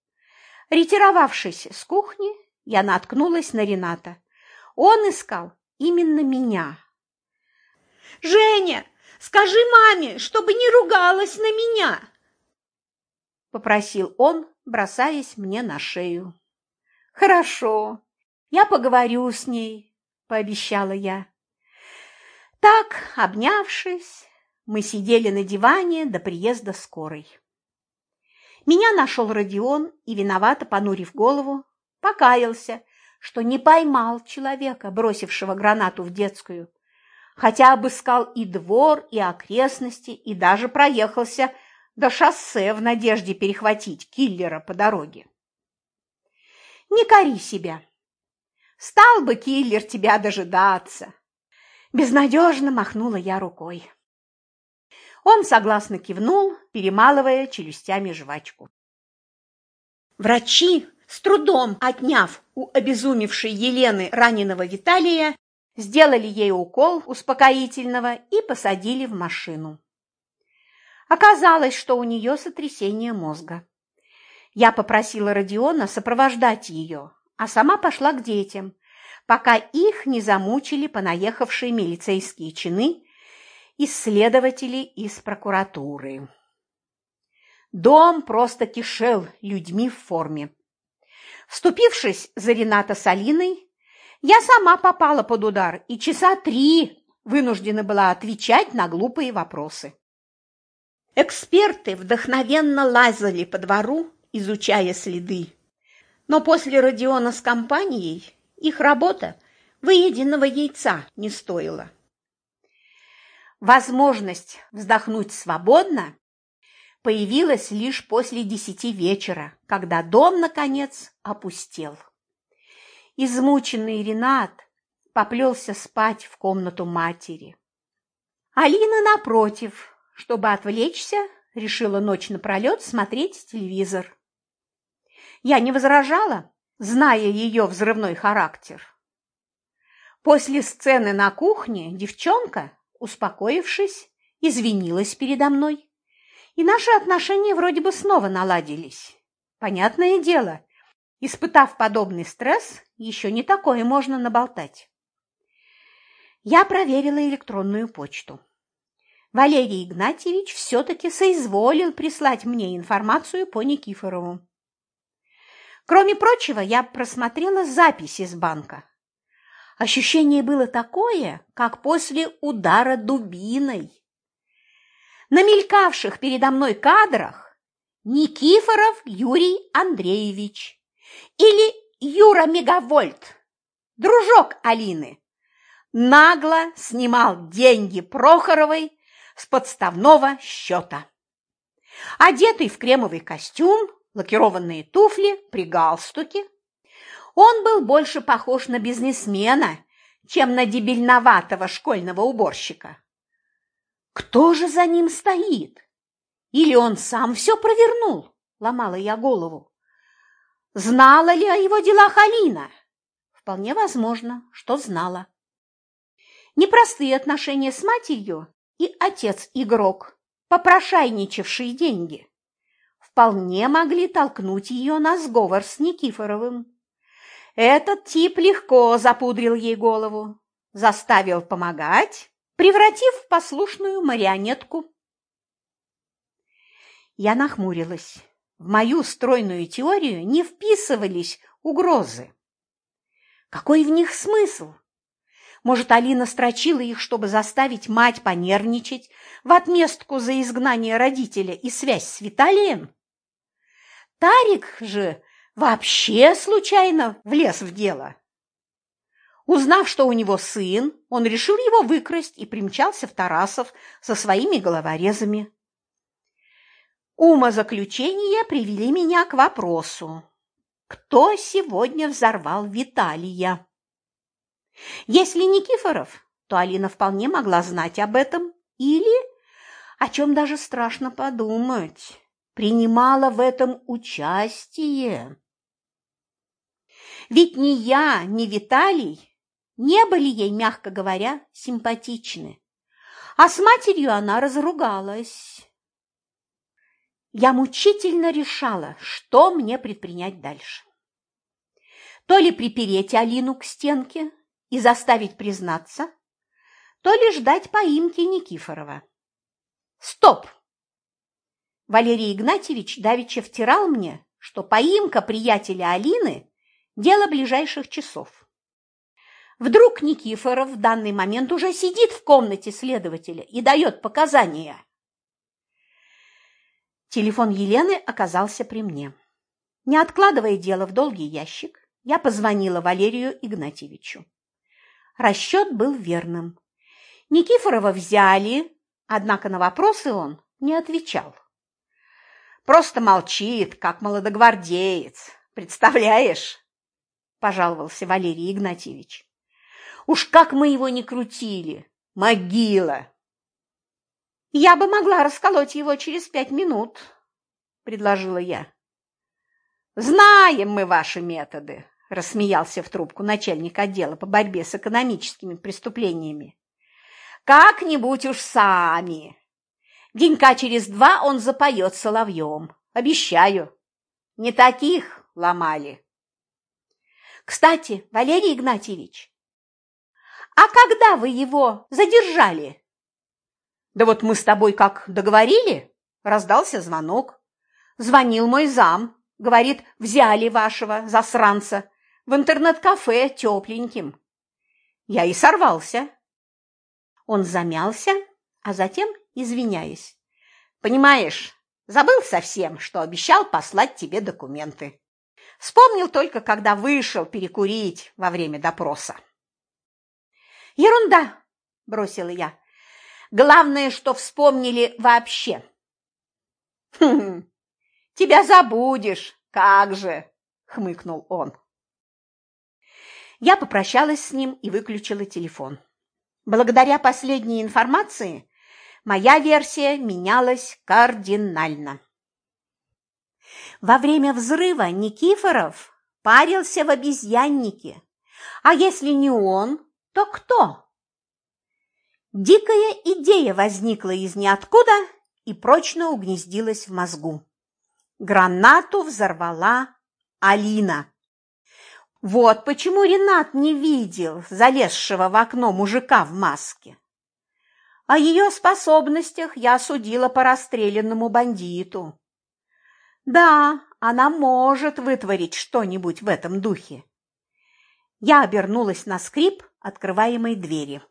Ретировавшись с кухни, я наткнулась на Рената. Он искал именно меня. «Женя, скажи маме, чтобы не ругалась на меня!» Попросил он, бросаясь мне на шею. «Хорошо, я поговорю с ней», – пообещала я. Так, обнявшись, мы сидели на диване до приезда скорой. Меня нашел Родион и, виновато понурив голову, покаялся, что не поймал человека, бросившего гранату в детскую, хотя обыскал и двор, и окрестности, и даже проехался до шоссе в надежде перехватить киллера по дороге. Не кори себя. Стал бы киллер тебя дожидаться. Безнадежно махнула я рукой. Он согласно кивнул, перемалывая челюстями жвачку. Врачи, с трудом отняв у обезумевшей Елены раненого Виталия, сделали ей укол успокоительного и посадили в машину. Оказалось, что у нее сотрясение мозга. Я попросила Родиона сопровождать ее, а сама пошла к детям, пока их не замучили понаехавшие милицейские чины исследователи из прокуратуры. Дом просто кишел людьми в форме. Вступившись за Рената с Алиной, я сама попала под удар и часа три вынуждена была отвечать на глупые вопросы. Эксперты вдохновенно лазали по двору, изучая следы. Но после Родиона с компанией их работа выеденного яйца не стоила. Возможность вздохнуть свободно появилась лишь после десяти вечера, когда дом, наконец, опустел. Измученный Ренат поплелся спать в комнату матери. Алина, напротив, чтобы отвлечься, решила ночь напролет смотреть телевизор. Я не возражала, зная ее взрывной характер. После сцены на кухне девчонка, успокоившись, извинилась передо мной и наши отношения вроде бы снова наладились. Понятное дело, испытав подобный стресс, еще не такое можно наболтать. Я проверила электронную почту. Валерий Игнатьевич все-таки соизволил прислать мне информацию по Никифорову. Кроме прочего, я просмотрела записи с банка. Ощущение было такое, как после удара дубиной на мелькавших передо мной кадрах Никифоров Юрий Андреевич или Юра Мегавольт, дружок Алины, нагло снимал деньги Прохоровой с подставного счета. Одетый в кремовый костюм, лакированные туфли при галстуке, он был больше похож на бизнесмена, чем на дебильноватого школьного уборщика. Кто же за ним стоит? Или он сам все провернул? Ломала я голову. Знала ли о его делах Алина? Вполне возможно, что знала. Непростые отношения с матерью и отец-игрок, попрошайничавший деньги, вполне могли толкнуть ее на сговор с Никифоровым. Этот тип легко запудрил ей голову, заставил помогать превратив в послушную марионетку. Я нахмурилась. В мою стройную теорию не вписывались угрозы. Какой в них смысл? Может, Алина строчила их, чтобы заставить мать понервничать в отместку за изгнание родителя и связь с Виталием? Тарик же вообще случайно влез в дело. Узнав, что у него сын, он решил его выкрасть и примчался в Тарасов со своими головорезами. Умозаключения привели меня к вопросу, кто сегодня взорвал Виталия? Если Никифоров, то Алина вполне могла знать об этом или, о чем даже страшно подумать, принимала в этом участие. Ведь ни я, ни Виталий не были ей, мягко говоря, симпатичны. А с матерью она разругалась. Я мучительно решала, что мне предпринять дальше. То ли припереть Алину к стенке и заставить признаться, то ли ждать поимки Никифорова. Стоп! Валерий Игнатьевич давеча втирал мне, что поимка приятеля Алины – дело ближайших часов. Вдруг Никифоров в данный момент уже сидит в комнате следователя и дает показания. Телефон Елены оказался при мне. Не откладывая дело в долгий ящик, я позвонила Валерию Игнатьевичу. Расчет был верным. Никифорова взяли, однако на вопросы он не отвечал. Просто молчит, как молодогвардеец. Представляешь? Пожаловался Валерий Игнатьевич. Уж как мы его не крутили! Могила! Я бы могла расколоть его через пять минут, предложила я. Знаем мы ваши методы, рассмеялся в трубку начальник отдела по борьбе с экономическими преступлениями. Как-нибудь уж сами. Денька через два он запоет соловьем. Обещаю. Не таких ломали. Кстати, Валерий Игнатьевич, а когда вы его задержали? Да вот мы с тобой как договорили, раздался звонок. Звонил мой зам, говорит, взяли вашего засранца в интернет-кафе тепленьким. Я и сорвался. Он замялся, а затем, извиняясь, понимаешь, забыл совсем, что обещал послать тебе документы. Вспомнил только, когда вышел перекурить во время допроса. «Ерунда!» – бросила я. «Главное, что вспомнили вообще». «Хм, тебя забудешь, как же!» – хмыкнул он. Я попрощалась с ним и выключила телефон. Благодаря последней информации моя версия менялась кардинально. Во время взрыва Никифоров парился в обезьяннике. А если не он, то кто? Дикая идея возникла из ниоткуда и прочно угнездилась в мозгу. Гранату взорвала Алина. Вот почему Ренат не видел залезшего в окно мужика в маске. О ее способностях я судила по расстрелянному бандиту. Да, она может вытворить что-нибудь в этом духе. Я обернулась на скрип открываемой двери.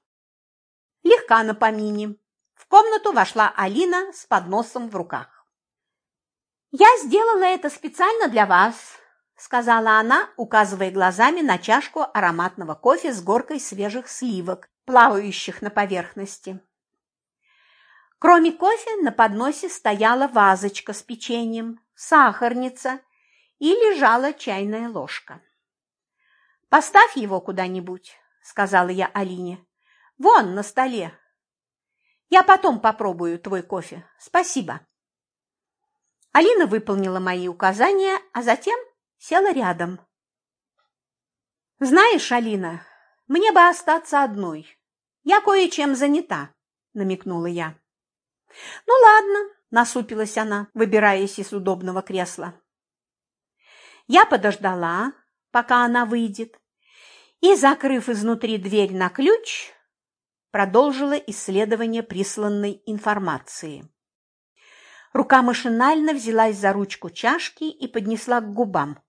Легка на помине. В комнату вошла Алина с подносом в руках. «Я сделала это специально для вас», – сказала она, указывая глазами на чашку ароматного кофе с горкой свежих сливок, плавающих на поверхности. Кроме кофе на подносе стояла вазочка с печеньем, сахарница и лежала чайная ложка. «Поставь его куда-нибудь», – сказала я Алине. «Вон, на столе. Я потом попробую твой кофе. Спасибо». Алина выполнила мои указания, а затем села рядом. «Знаешь, Алина, мне бы остаться одной. Я кое-чем занята», – намекнула я. «Ну ладно», насупилась она, выбираясь из удобного кресла. Я подождала, пока она выйдет, и, закрыв изнутри дверь на ключ, продолжила исследование присланной информации. Рука машинально взялась за ручку чашки и поднесла к губам.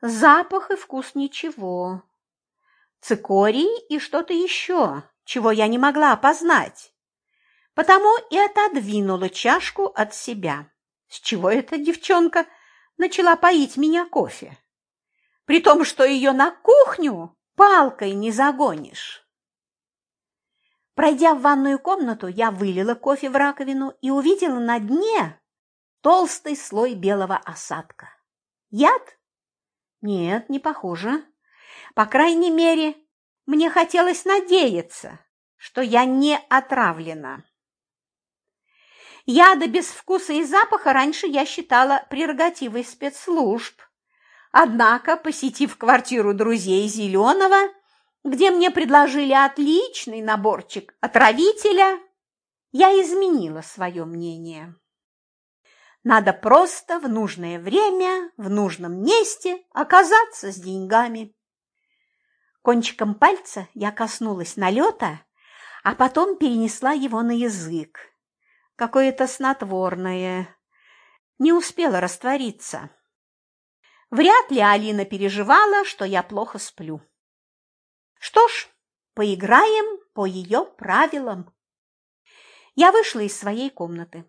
Запах и вкус ничего. Цикорий и что-то еще, чего я не могла опознать потому и отодвинула чашку от себя. С чего эта девчонка начала поить меня кофе? При том, что ее на кухню палкой не загонишь. Пройдя в ванную комнату, я вылила кофе в раковину и увидела на дне толстый слой белого осадка. Яд? Нет, не похоже. По крайней мере, мне хотелось надеяться, что я не отравлена. Яда без вкуса и запаха раньше я считала прерогативой спецслужб. Однако, посетив квартиру друзей Зеленого, где мне предложили отличный наборчик отравителя, я изменила свое мнение. Надо просто в нужное время, в нужном месте оказаться с деньгами. Кончиком пальца я коснулась налета, а потом перенесла его на язык какое-то снотворное. Не успела раствориться. Вряд ли Алина переживала, что я плохо сплю. Что ж, поиграем по ее правилам. Я вышла из своей комнаты.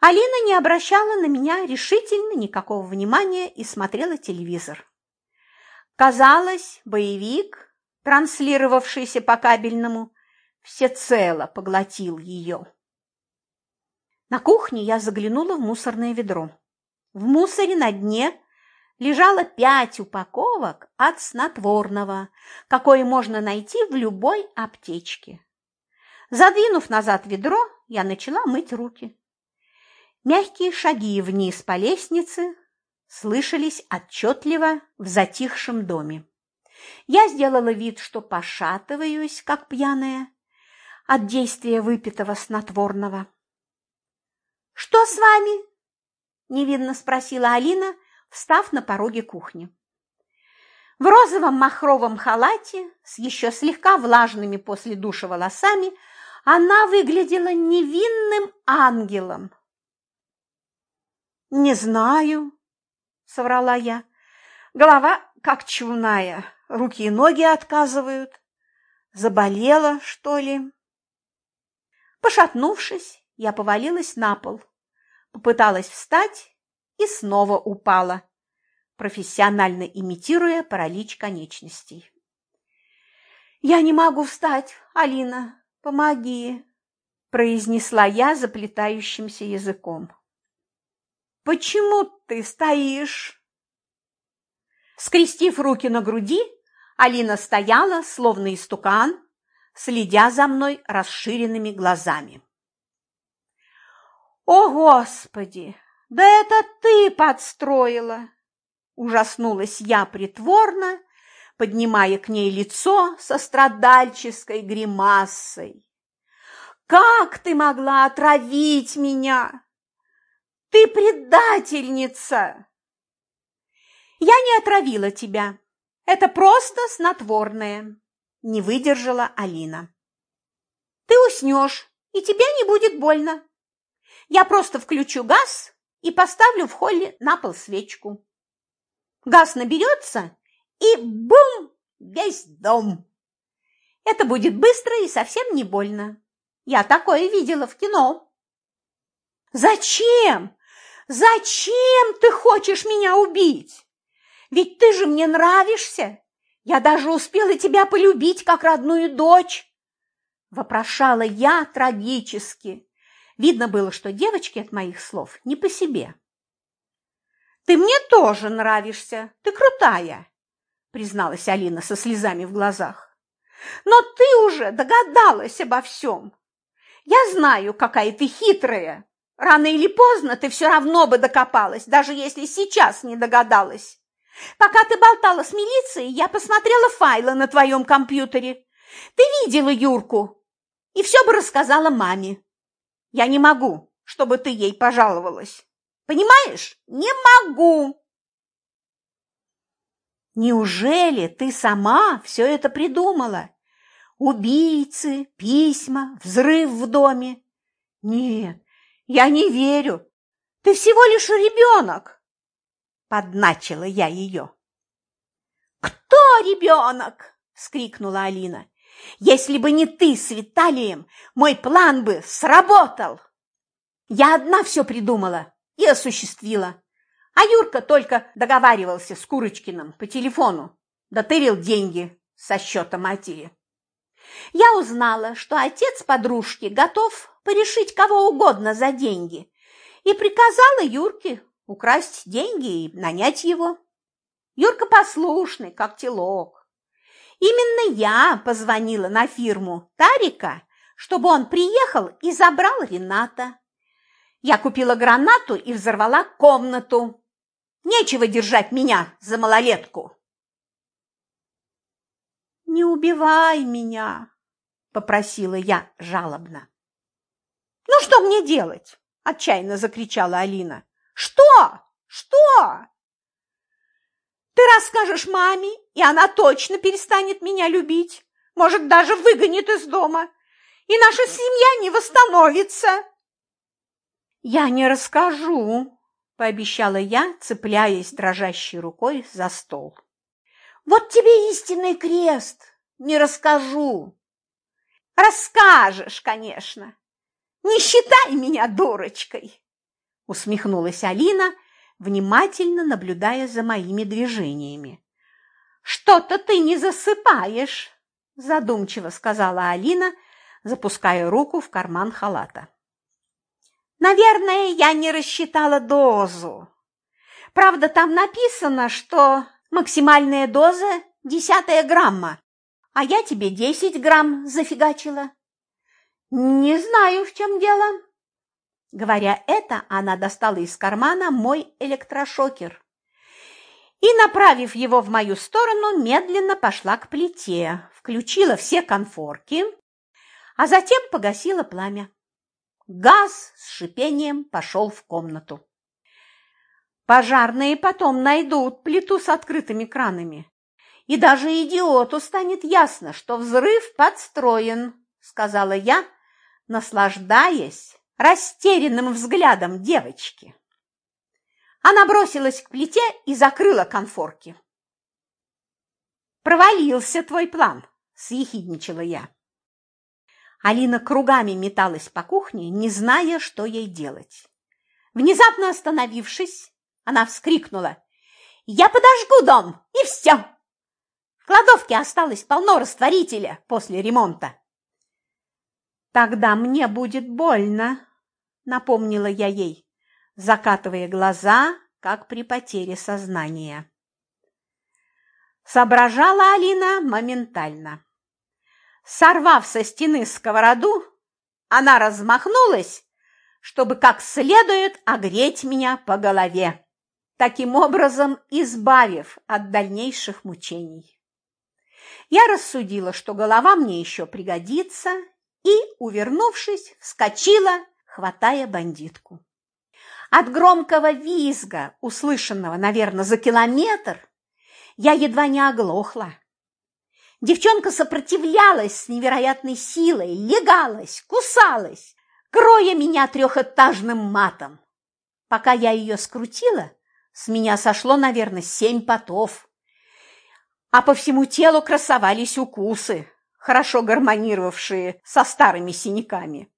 Алина не обращала на меня решительно никакого внимания и смотрела телевизор. Казалось, боевик, транслировавшийся по кабельному, всецело поглотил ее. На кухне я заглянула в мусорное ведро. В мусоре на дне лежало пять упаковок от снотворного, какое можно найти в любой аптечке. Задвинув назад ведро, я начала мыть руки. Мягкие шаги вниз по лестнице слышались отчетливо в затихшем доме. Я сделала вид, что пошатываюсь, как пьяная, от действия выпитого снотворного. «Что с вами?» – невинно спросила Алина, встав на пороге кухни. В розовом махровом халате с еще слегка влажными после душа волосами она выглядела невинным ангелом. Не знаю, соврала я. Голова как чугунная, руки и ноги отказывают. Заболела, что ли? Пошатнувшись, я повалилась на пол, попыталась встать и снова упала, профессионально имитируя паралич конечностей. «Я не могу встать, Алина, помоги!» – произнесла я заплетающимся языком. «Почему ты стоишь?» Скрестив руки на груди, Алина стояла, словно истукан, следя за мной расширенными глазами. «О, Господи! Да это ты подстроила!» Ужаснулась я притворно, поднимая к ней лицо со страдальческой гримасой. «Как ты могла отравить меня? Ты предательница!» «Я не отравила тебя», это просто снотворное, не выдержала Алина. Ты уснешь, и тебе не будет больно. Я просто включу газ и поставлю в холле на пол свечку. Газ наберется, и бум! Весь дом. Это будет быстро и совсем не больно. Я такое видела в кино. Зачем? Зачем ты хочешь меня убить? Ведь ты же мне нравишься. Я даже успела тебя полюбить, как родную дочь. Вопрошала я трагически. Видно было, что девочке от моих слов не по себе. Ты мне тоже нравишься, ты крутая, призналась Алина со слезами в глазах. Но ты уже догадалась обо всем. Я знаю, какая ты хитрая. Рано или поздно ты все равно бы докопалась, даже если сейчас не догадалась. Пока ты болтала с милицией, я посмотрела файлы на твоем компьютере. Ты видела Юрку и все бы рассказала маме. Я не могу, чтобы ты ей пожаловалась. Понимаешь? Не могу. Неужели ты сама все это придумала? Убийцы, письма, взрыв в доме? Нет, я не верю. Ты всего лишь ребенок подначила я ее. «Кто ребенок?» – вскрикнула Алина. «Если бы не ты с Виталием, мой план бы сработал!» Я одна все придумала и осуществила. А Юрка только договаривался с Курочкиным по телефону, дотырил деньги со счета матери. Я узнала, что отец подружки готов порешить кого угодно за деньги, и приказала Юрке украсть деньги и нанять его. Юрка послушный, как телок. Именно я позвонила на фирму Тарика, чтобы он приехал и забрал Рената. Я купила гранату и взорвала комнату. Нечего держать меня за малолетку. «Не убивай меня!» – попросила я жалобно. «Ну что мне делать?» – отчаянно закричала Алина. Что? Что? Ты расскажешь маме, и она точно перестанет меня любить. Может, даже выгонит из дома, и наша семья не восстановится. Я не расскажу, пообещала я, цепляясь дрожащей рукой за стол. Вот тебе истинный крест. Не расскажу. Расскажешь, конечно. Не считай меня дурочкой усмехнулась Алина, внимательно наблюдая за моими движениями. Что-то ты не засыпаешь, задумчиво сказала Алина, запуская руку в карман халата. Наверное, я не рассчитала дозу. Правда, там написано, что максимальная доза десятая грамма, а я тебе десять грамм зафигачила. Не знаю, в чем дело. Говоря это, она достала из кармана мой электрошокер и, направив его в мою сторону, медленно пошла к плите, включила все конфорки, а затем погасила пламя. Газ с шипением пошел в комнату. Пожарные потом найдут плиту с открытыми кранами. И даже идиоту станет ясно, что взрыв подстроен, сказала я, наслаждаясь растерянным взглядом девочки. Она бросилась к плите и закрыла конфорки. «Провалился твой план», – съехидничала я. Алина кругами металась по кухне, не зная, что ей делать. Внезапно остановившись, она вскрикнула. «Я подожгу дом, и все!» В кладовке осталось полно растворителя после ремонта. «Тогда мне будет больно», – напомнила я ей, закатывая глаза, как при потере сознания. Соображала Алина моментально. Сорвав со стены сковороду, она размахнулась, чтобы как следует огреть меня по голове, таким образом избавив от дальнейших мучений. Я рассудила, что голова мне еще пригодится, и, увернувшись, вскочила, хватая бандитку. От громкого визга, услышанного, наверное, за километр, я едва не оглохла. Девчонка сопротивлялась с невероятной силой, легалась, кусалась, кроя меня трехэтажным матом. Пока я ее скрутила, с меня сошло, наверное, семь потов. А по всему телу красовались укусы, хорошо гармонировавшие со старыми синяками.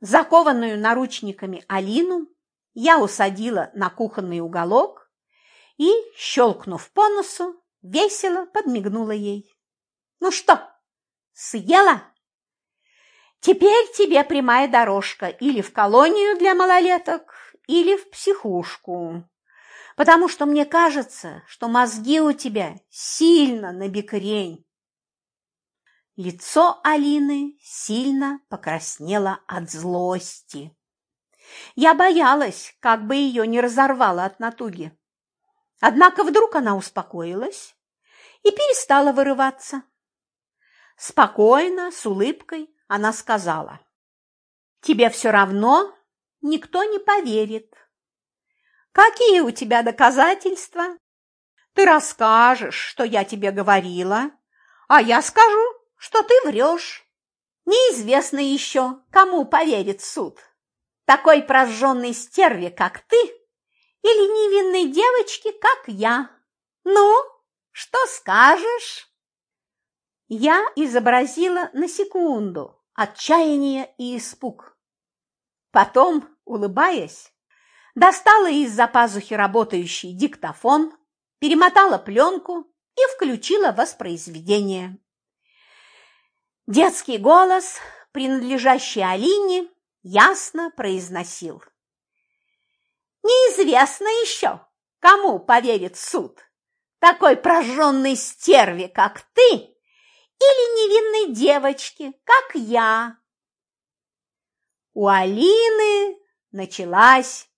Закованную наручниками Алину я усадила на кухонный уголок и, щелкнув по носу, весело подмигнула ей. «Ну что, съела? Теперь тебе прямая дорожка или в колонию для малолеток, или в психушку, потому что мне кажется, что мозги у тебя сильно набекрень». Лицо Алины сильно покраснело от злости. Я боялась, как бы ее не разорвало от натуги. Однако вдруг она успокоилась и перестала вырываться. Спокойно, с улыбкой она сказала, «Тебе все равно никто не поверит. Какие у тебя доказательства? Ты расскажешь, что я тебе говорила, а я скажу, что ты врешь. Неизвестно еще, кому поверит суд. Такой прожженной стерве, как ты, или невинной девочке, как я. Ну, что скажешь?» Я изобразила на секунду отчаяние и испуг. Потом, улыбаясь, достала из-за пазухи работающий диктофон, перемотала пленку и включила воспроизведение. Детский голос, принадлежащий Алине, ясно произносил. «Неизвестно еще, кому поверит суд такой прожженной стерве, как ты, или невинной девочке, как я. У Алины началась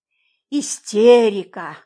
истерика.